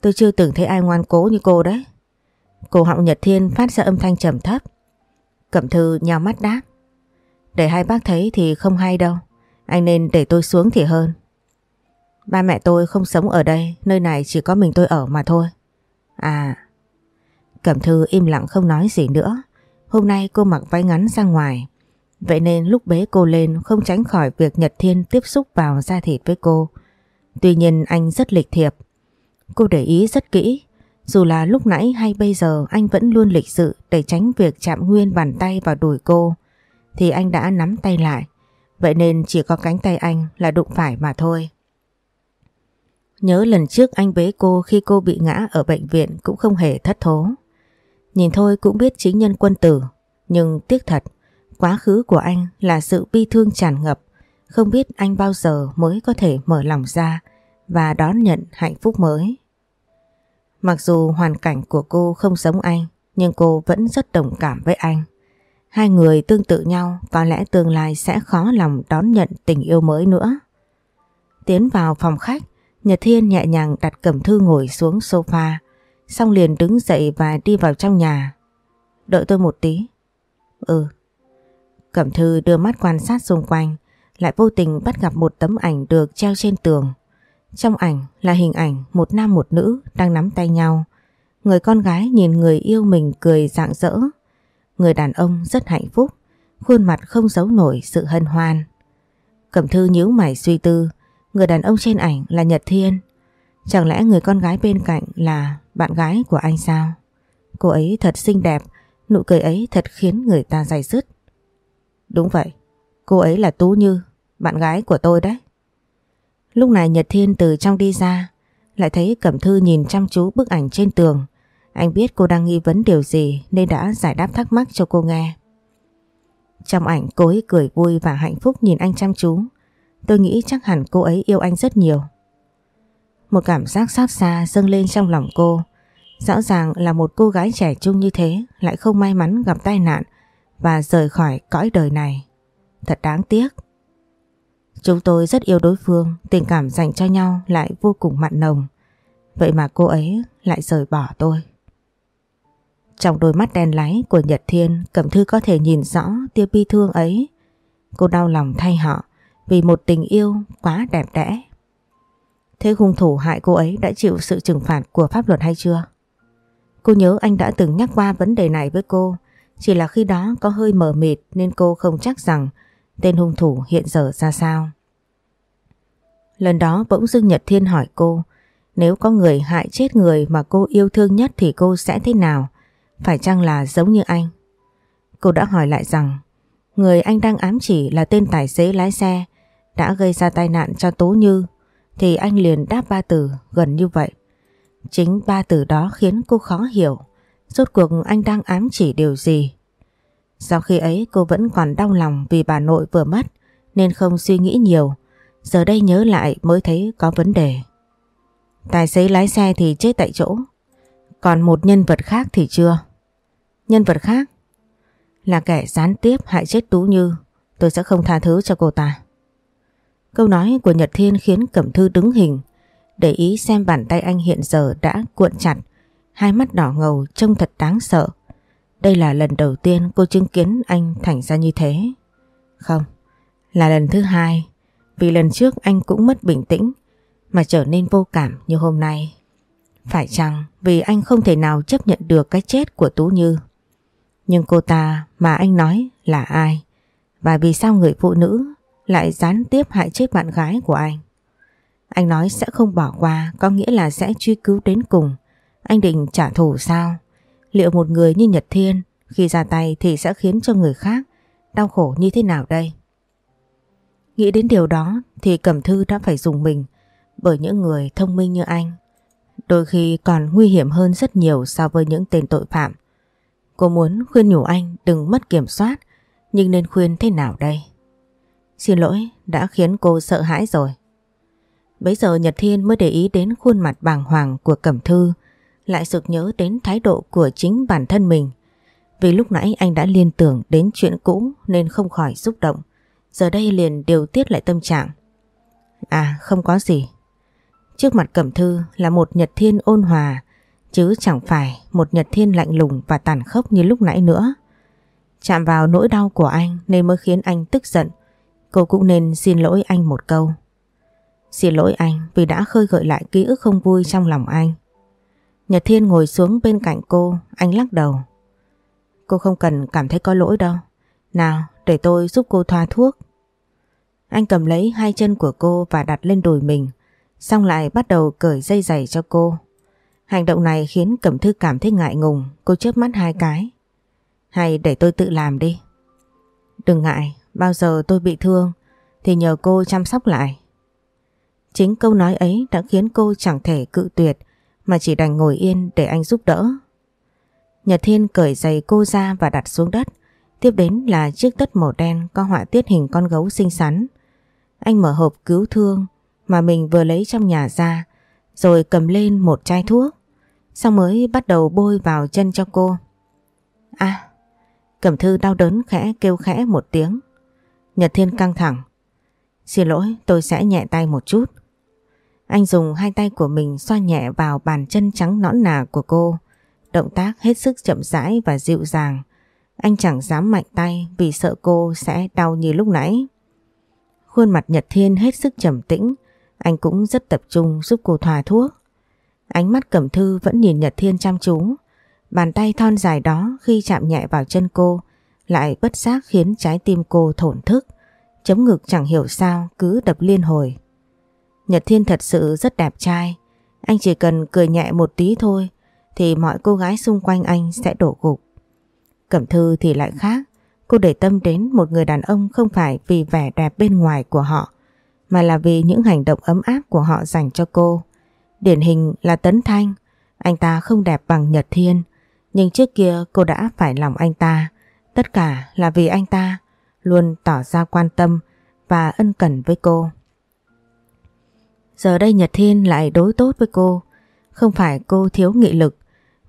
Tôi chưa từng thấy ai ngoan cố như cô đấy. Cô họng Nhật Thiên phát ra âm thanh trầm thấp. Cẩm thư nhào mắt đáp. Để hai bác thấy thì không hay đâu. Anh nên để tôi xuống thì hơn. Ba mẹ tôi không sống ở đây, nơi này chỉ có mình tôi ở mà thôi. À... Cẩm thư im lặng không nói gì nữa. Hôm nay cô mặc váy ngắn ra ngoài. Vậy nên lúc bế cô lên không tránh khỏi việc Nhật Thiên tiếp xúc vào da thịt với cô. Tuy nhiên anh rất lịch thiệp. Cô để ý rất kỹ. Dù là lúc nãy hay bây giờ anh vẫn luôn lịch sự để tránh việc chạm nguyên bàn tay vào đùi cô. Thì anh đã nắm tay lại. Vậy nên chỉ có cánh tay anh là đụng phải mà thôi. Nhớ lần trước anh bế cô khi cô bị ngã ở bệnh viện cũng không hề thất thố. Nhìn thôi cũng biết chính nhân quân tử, nhưng tiếc thật, quá khứ của anh là sự bi thương tràn ngập, không biết anh bao giờ mới có thể mở lòng ra và đón nhận hạnh phúc mới. Mặc dù hoàn cảnh của cô không giống anh, nhưng cô vẫn rất đồng cảm với anh. Hai người tương tự nhau có lẽ tương lai sẽ khó lòng đón nhận tình yêu mới nữa. Tiến vào phòng khách, Nhật Thiên nhẹ nhàng đặt cẩm thư ngồi xuống sofa, xong liền đứng dậy và đi vào trong nhà. Đợi tôi một tí. Ừ. Cẩm thư đưa mắt quan sát xung quanh, lại vô tình bắt gặp một tấm ảnh được treo trên tường. Trong ảnh là hình ảnh một nam một nữ đang nắm tay nhau. Người con gái nhìn người yêu mình cười rạng rỡ. Người đàn ông rất hạnh phúc, khuôn mặt không giấu nổi sự hân hoan. Cẩm thư nhíu mày suy tư, người đàn ông trên ảnh là Nhật Thiên. Chẳng lẽ người con gái bên cạnh là bạn gái của anh sao? Cô ấy thật xinh đẹp, nụ cười ấy thật khiến người ta dày dứt. Đúng vậy, cô ấy là Tú Như, bạn gái của tôi đấy. Lúc này Nhật Thiên từ trong đi ra, lại thấy Cẩm Thư nhìn chăm chú bức ảnh trên tường. Anh biết cô đang nghi vấn điều gì nên đã giải đáp thắc mắc cho cô nghe. Trong ảnh cô ấy cười vui và hạnh phúc nhìn anh chăm chú. Tôi nghĩ chắc hẳn cô ấy yêu anh rất nhiều. Một cảm giác xót xa dâng lên trong lòng cô. Rõ ràng là một cô gái trẻ trung như thế lại không may mắn gặp tai nạn và rời khỏi cõi đời này. Thật đáng tiếc. Chúng tôi rất yêu đối phương, tình cảm dành cho nhau lại vô cùng mặn nồng. Vậy mà cô ấy lại rời bỏ tôi. Trong đôi mắt đen láy của Nhật Thiên, Cẩm Thư có thể nhìn rõ tia bi thương ấy. Cô đau lòng thay họ vì một tình yêu quá đẹp đẽ. Thế hung thủ hại cô ấy đã chịu sự trừng phạt của pháp luật hay chưa? Cô nhớ anh đã từng nhắc qua vấn đề này với cô, chỉ là khi đó có hơi mờ mịt nên cô không chắc rằng tên hung thủ hiện giờ ra sao. Lần đó bỗng dưng Nhật Thiên hỏi cô, nếu có người hại chết người mà cô yêu thương nhất thì cô sẽ thế nào? Phải chăng là giống như anh? Cô đã hỏi lại rằng, người anh đang ám chỉ là tên tài xế lái xe đã gây ra tai nạn cho Tố Như thì anh liền đáp ba từ gần như vậy. Chính ba từ đó khiến cô khó hiểu rốt cuộc anh đang ám chỉ điều gì. Sau khi ấy cô vẫn còn đau lòng vì bà nội vừa mất nên không suy nghĩ nhiều. Giờ đây nhớ lại mới thấy có vấn đề. Tài xế lái xe thì chết tại chỗ. Còn một nhân vật khác thì chưa. Nhân vật khác là kẻ gián tiếp hại chết Tú Như. Tôi sẽ không tha thứ cho cô ta. Câu nói của Nhật Thiên khiến Cẩm Thư đứng hình, để ý xem bàn tay anh hiện giờ đã cuộn chặt, hai mắt đỏ ngầu trông thật đáng sợ. Đây là lần đầu tiên cô chứng kiến anh thành ra như thế. Không, là lần thứ hai, vì lần trước anh cũng mất bình tĩnh mà trở nên vô cảm như hôm nay. Phải chăng vì anh không thể nào chấp nhận được cái chết của Tú Như? Nhưng cô ta mà anh nói là ai? Và vì sao người phụ nữ lại gián tiếp hại chết bạn gái của anh. Anh nói sẽ không bỏ qua có nghĩa là sẽ truy cứu đến cùng. Anh định trả thù sao? Liệu một người như Nhật Thiên khi ra tay thì sẽ khiến cho người khác đau khổ như thế nào đây? Nghĩ đến điều đó thì Cẩm Thư đã phải dùng mình bởi những người thông minh như anh. Đôi khi còn nguy hiểm hơn rất nhiều so với những tên tội phạm. Cô muốn khuyên nhủ anh đừng mất kiểm soát nhưng nên khuyên thế nào đây? Xin lỗi, đã khiến cô sợ hãi rồi. Bấy giờ Nhật Thiên mới để ý đến khuôn mặt bàng hoàng của Cẩm Thư, lại sực nhớ đến thái độ của chính bản thân mình. Vì lúc nãy anh đã liên tưởng đến chuyện cũ nên không khỏi xúc động. Giờ đây liền điều tiết lại tâm trạng. À không có gì. Trước mặt Cẩm Thư là một Nhật Thiên ôn hòa, chứ chẳng phải một Nhật Thiên lạnh lùng và tàn khốc như lúc nãy nữa. Chạm vào nỗi đau của anh nên mới khiến anh tức giận. Cô cũng nên xin lỗi anh một câu. Xin lỗi anh vì đã khơi gợi lại ký ức không vui trong lòng anh. Nhật Thiên ngồi xuống bên cạnh cô, anh lắc đầu. Cô không cần cảm thấy có lỗi đâu. Nào, để tôi giúp cô thoa thuốc. Anh cầm lấy hai chân của cô và đặt lên đùi mình, xong lại bắt đầu cởi dây giày cho cô. Hành động này khiến Cẩm Thư cảm thấy ngại ngùng, cô chớp mắt hai cái. Hay để tôi tự làm đi. Đừng ngại, bao giờ tôi bị thương thì nhờ cô chăm sóc lại. Chính câu nói ấy đã khiến cô chẳng thể cự tuyệt mà chỉ đành ngồi yên để anh giúp đỡ. Nhật Thiên cởi giày cô ra và đặt xuống đất. Tiếp đến là chiếc tất màu đen có họa tiết hình con gấu xinh xắn. Anh mở hộp cứu thương mà mình vừa lấy trong nhà ra rồi cầm lên một chai thuốc. Xong mới bắt đầu bôi vào chân cho cô. À, Cẩm Thư đau đớn khẽ kêu khẽ một tiếng. Nhật Thiên căng thẳng. Xin lỗi, tôi sẽ nhẹ tay một chút. Anh dùng hai tay của mình xoa nhẹ vào bàn chân trắng nõn nà của cô. Động tác hết sức chậm rãi và dịu dàng. Anh chẳng dám mạnh tay vì sợ cô sẽ đau như lúc nãy. Khuôn mặt Nhật Thiên hết sức trầm tĩnh. Anh cũng rất tập trung giúp cô thoa thuốc. Ánh mắt Cẩm Thư vẫn nhìn Nhật Thiên chăm chú. Bàn tay thon dài đó khi chạm nhẹ vào chân cô lại bất giác khiến trái tim cô thổn thức. Chấm ngực chẳng hiểu sao cứ đập liên hồi. Nhật Thiên thật sự rất đẹp trai. Anh chỉ cần cười nhẹ một tí thôi, thì mọi cô gái xung quanh anh sẽ đổ gục. Cẩm Thư thì lại khác. Cô để tâm đến một người đàn ông không phải vì vẻ đẹp bên ngoài của họ, mà là vì những hành động ấm áp của họ dành cho cô. Điển hình là Tấn Thanh. Anh ta không đẹp bằng Nhật Thiên, nhưng trước kia cô đã phải lòng anh ta. Tất cả là vì anh ta, luôn tỏ ra quan tâm và ân cần với cô. Giờ đây Nhật Thiên lại đối tốt với cô. Không phải cô thiếu nghị lực,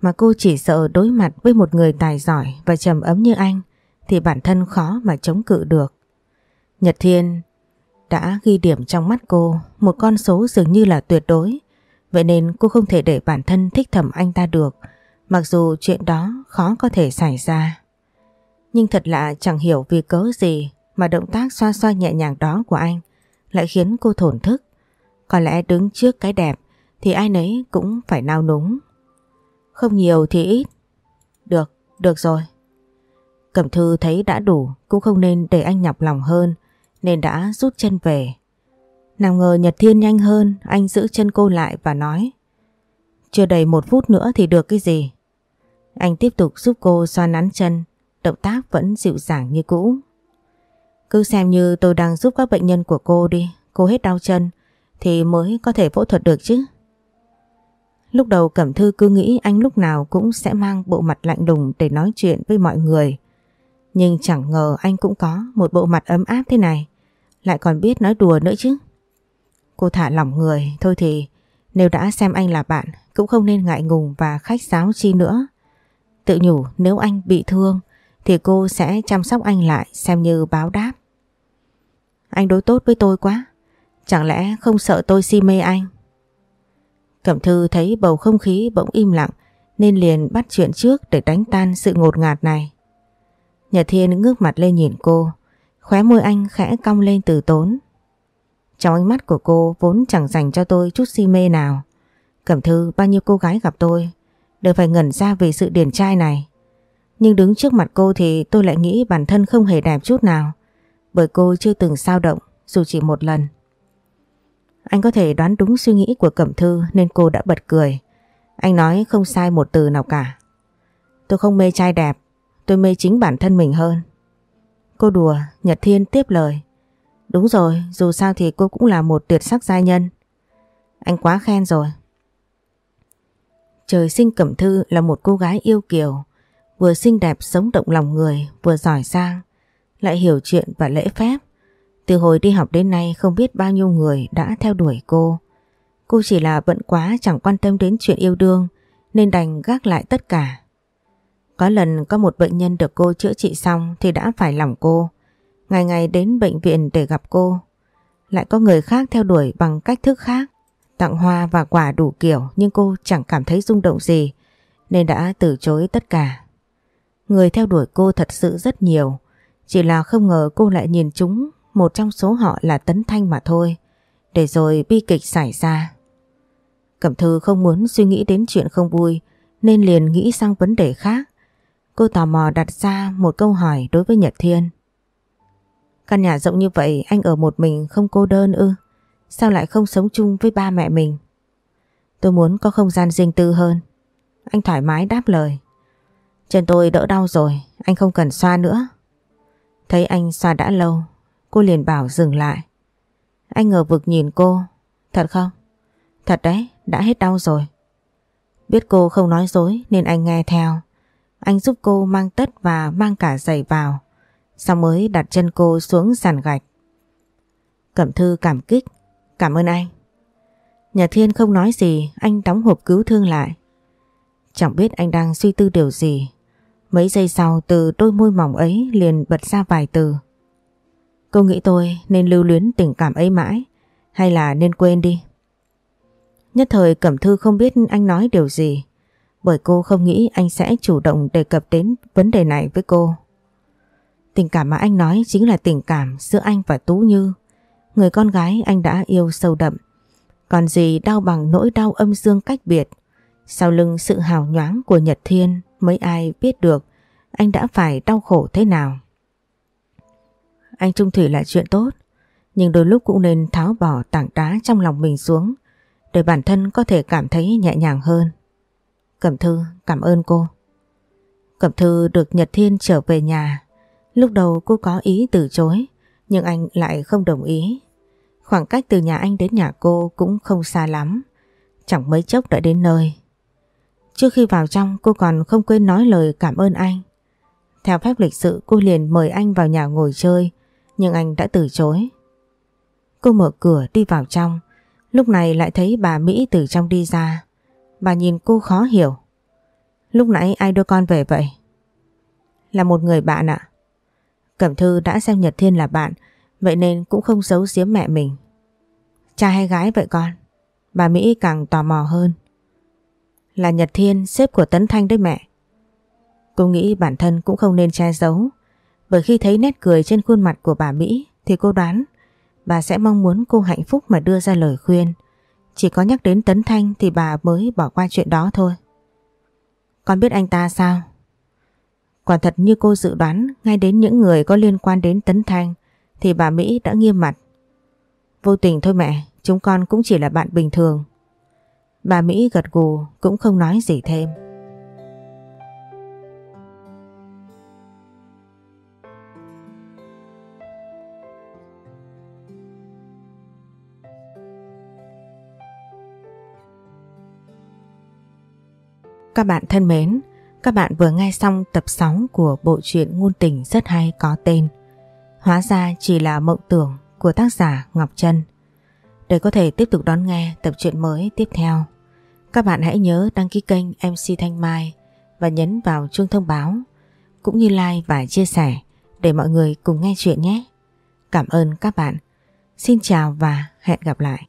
mà cô chỉ sợ đối mặt với một người tài giỏi và trầm ấm như anh thì bản thân khó mà chống cự được. Nhật Thiên đã ghi điểm trong mắt cô một con số dường như là tuyệt đối. Vậy nên cô không thể để bản thân thích thầm anh ta được, mặc dù chuyện đó khó có thể xảy ra. Nhưng thật lạ chẳng hiểu vì cớ gì mà động tác xoa xoa nhẹ nhàng đó của anh lại khiến cô thổn thức. Có lẽ đứng trước cái đẹp thì ai nấy cũng phải nao núng. Không nhiều thì ít. Được, được rồi. Cẩm thư thấy đã đủ cũng không nên để anh nhọc lòng hơn nên đã rút chân về. Nào ngờ Nhật Thiên nhanh hơn anh giữ chân cô lại và nói Chưa đầy một phút nữa thì được cái gì. Anh tiếp tục giúp cô xoa nắn chân động tác vẫn dịu dàng như cũ. Cứ xem như tôi đang giúp các bệnh nhân của cô đi, cô hết đau chân thì mới có thể phẫu thuật được chứ. Lúc đầu Cẩm Thư cứ nghĩ anh lúc nào cũng sẽ mang bộ mặt lạnh lùng để nói chuyện với mọi người. Nhưng chẳng ngờ anh cũng có một bộ mặt ấm áp thế này, lại còn biết nói đùa nữa chứ. Cô thả lỏng người, thôi thì nếu đã xem anh là bạn cũng không nên ngại ngùng và khách sáo chi nữa. Tự nhủ nếu anh bị thương thì cô sẽ chăm sóc anh lại xem như báo đáp. Anh đối tốt với tôi quá, chẳng lẽ không sợ tôi si mê anh? Cẩm Thư thấy bầu không khí bỗng im lặng nên liền bắt chuyện trước để đánh tan sự ngột ngạt này. Nhật Thiên ngước mặt lên nhìn cô, khóe môi anh khẽ cong lên từ tốn. Trong ánh mắt của cô vốn chẳng dành cho tôi chút si mê nào. Cẩm Thư bao nhiêu cô gái gặp tôi đều phải ngẩn ra vì sự điển trai này. Nhưng đứng trước mặt cô thì tôi lại nghĩ bản thân không hề đẹp chút nào. Bởi cô chưa từng sao động dù chỉ một lần. Anh có thể đoán đúng suy nghĩ của Cẩm Thư nên cô đã bật cười. Anh nói không sai một từ nào cả. Tôi không mê trai đẹp, tôi mê chính bản thân mình hơn. Cô đùa, Nhật Thiên tiếp lời. Đúng rồi, dù sao thì cô cũng là một tuyệt sắc giai nhân. Anh quá khen rồi. Trời sinh Cẩm Thư là một cô gái yêu kiều, vừa xinh đẹp sống động lòng người, vừa giỏi sang, lại hiểu chuyện và lễ phép. Từ hồi đi học đến nay, không biết bao nhiêu người đã theo đuổi cô. Cô chỉ là bận quá, chẳng quan tâm đến chuyện yêu đương, nên đành gác lại tất cả. Có lần có một bệnh nhân được cô chữa trị xong thì đã phải lòng cô. Ngày ngày đến bệnh viện để gặp cô. Lại có người khác theo đuổi bằng cách thức khác. Tặng hoa và quà đủ kiểu, nhưng cô chẳng cảm thấy rung động gì, nên đã từ chối tất cả. Người theo đuổi cô thật sự rất nhiều. Chỉ là không ngờ cô lại nhìn chúng một trong số họ là Tấn Thanh mà thôi. Để rồi bi kịch xảy ra. Cẩm Thư không muốn suy nghĩ đến chuyện không vui nên liền nghĩ sang vấn đề khác. Cô tò mò đặt ra một câu hỏi đối với Nhật Thiên. Căn nhà rộng như vậy anh ở một mình không cô đơn ư? Sao lại không sống chung với ba mẹ mình? Tôi muốn có không gian riêng tư hơn. Anh thoải mái đáp lời. Chân tôi đỡ đau rồi, anh không cần xoa nữa. Thấy anh xoa đã lâu, cô liền bảo dừng lại. Anh ngờ vực nhìn cô. Thật không? Thật đấy, đã hết đau rồi. Biết cô không nói dối nên anh nghe theo. Anh giúp cô mang tất và mang cả giày vào. sau mới đặt chân cô xuống sàn gạch. Cẩm thư cảm kích. Cảm ơn anh. Nhà Thiên không nói gì, anh đóng hộp cứu thương lại. Chẳng biết anh đang suy tư điều gì. Mấy giây sau từ đôi môi mỏng ấy liền bật ra vài từ. Cô nghĩ tôi nên lưu luyến tình cảm ấy mãi, hay là nên quên đi? Nhất thời Cẩm Thư không biết anh nói điều gì, bởi cô không nghĩ anh sẽ chủ động đề cập đến vấn đề này với cô. Tình cảm mà anh nói chính là tình cảm giữa anh và Tú Như. Người con gái anh đã yêu sâu đậm. Còn gì đau bằng nỗi đau âm dương cách biệt. Sau lưng sự hào nhoáng của Nhật Thiên, mấy ai biết được anh đã phải đau khổ thế nào. Anh trung thủy là chuyện tốt, nhưng đôi lúc cũng nên tháo bỏ tảng đá trong lòng mình xuống để bản thân có thể cảm thấy nhẹ nhàng hơn. Cẩm Thư cảm ơn cô. Cẩm Thư được Nhật Thiên trở về nhà. Lúc đầu cô có ý từ chối, nhưng anh lại không đồng ý. Khoảng cách từ nhà anh đến nhà cô cũng không xa lắm. Chẳng mấy chốc đã đến nơi. Trước khi vào trong cô còn không quên nói lời cảm ơn anh. Theo phép lịch sự cô liền mời anh vào nhà ngồi chơi, nhưng anh đã từ chối. Cô mở cửa đi vào trong, lúc này lại thấy bà Mỹ từ trong đi ra. Bà nhìn cô khó hiểu. Lúc nãy ai đưa con về vậy? Là một người bạn ạ. Cẩm Thư đã xem Nhật Thiên là bạn, vậy nên cũng không giấu giếm mẹ mình. Cha hay gái vậy con? Bà Mỹ càng tò mò hơn. Là Nhật Thiên, sếp của Tấn Thanh đấy mẹ. Cô nghĩ bản thân cũng không nên che giấu, bởi khi thấy nét cười trên khuôn mặt của bà Mỹ thì cô đoán bà sẽ mong muốn cô hạnh phúc mà đưa ra lời khuyên. Chỉ có nhắc đến Tấn Thanh thì bà mới bỏ qua chuyện đó thôi. Con biết anh ta sao? Quả thật như cô dự đoán, ngay đến những người có liên quan đến Tấn Thanh thì bà Mỹ đã nghiêm mặt. Vô tình thôi mẹ, chúng con cũng chỉ là bạn bình thường. Bà Mỹ gật gù cũng không nói gì thêm. Các bạn thân mến, các bạn vừa nghe xong tập 6 của bộ truyện ngôn tình rất hay có tên Hóa ra chỉ là mộng tưởng của tác giả Ngọc Trân. Để có thể tiếp tục đón nghe tập truyện mới tiếp theo, các bạn hãy nhớ đăng ký kênh MC Thanh Mai và nhấn vào chuông thông báo cũng như like và chia sẻ để mọi người cùng nghe chuyện nhé. Cảm ơn các bạn. Xin chào và hẹn gặp lại.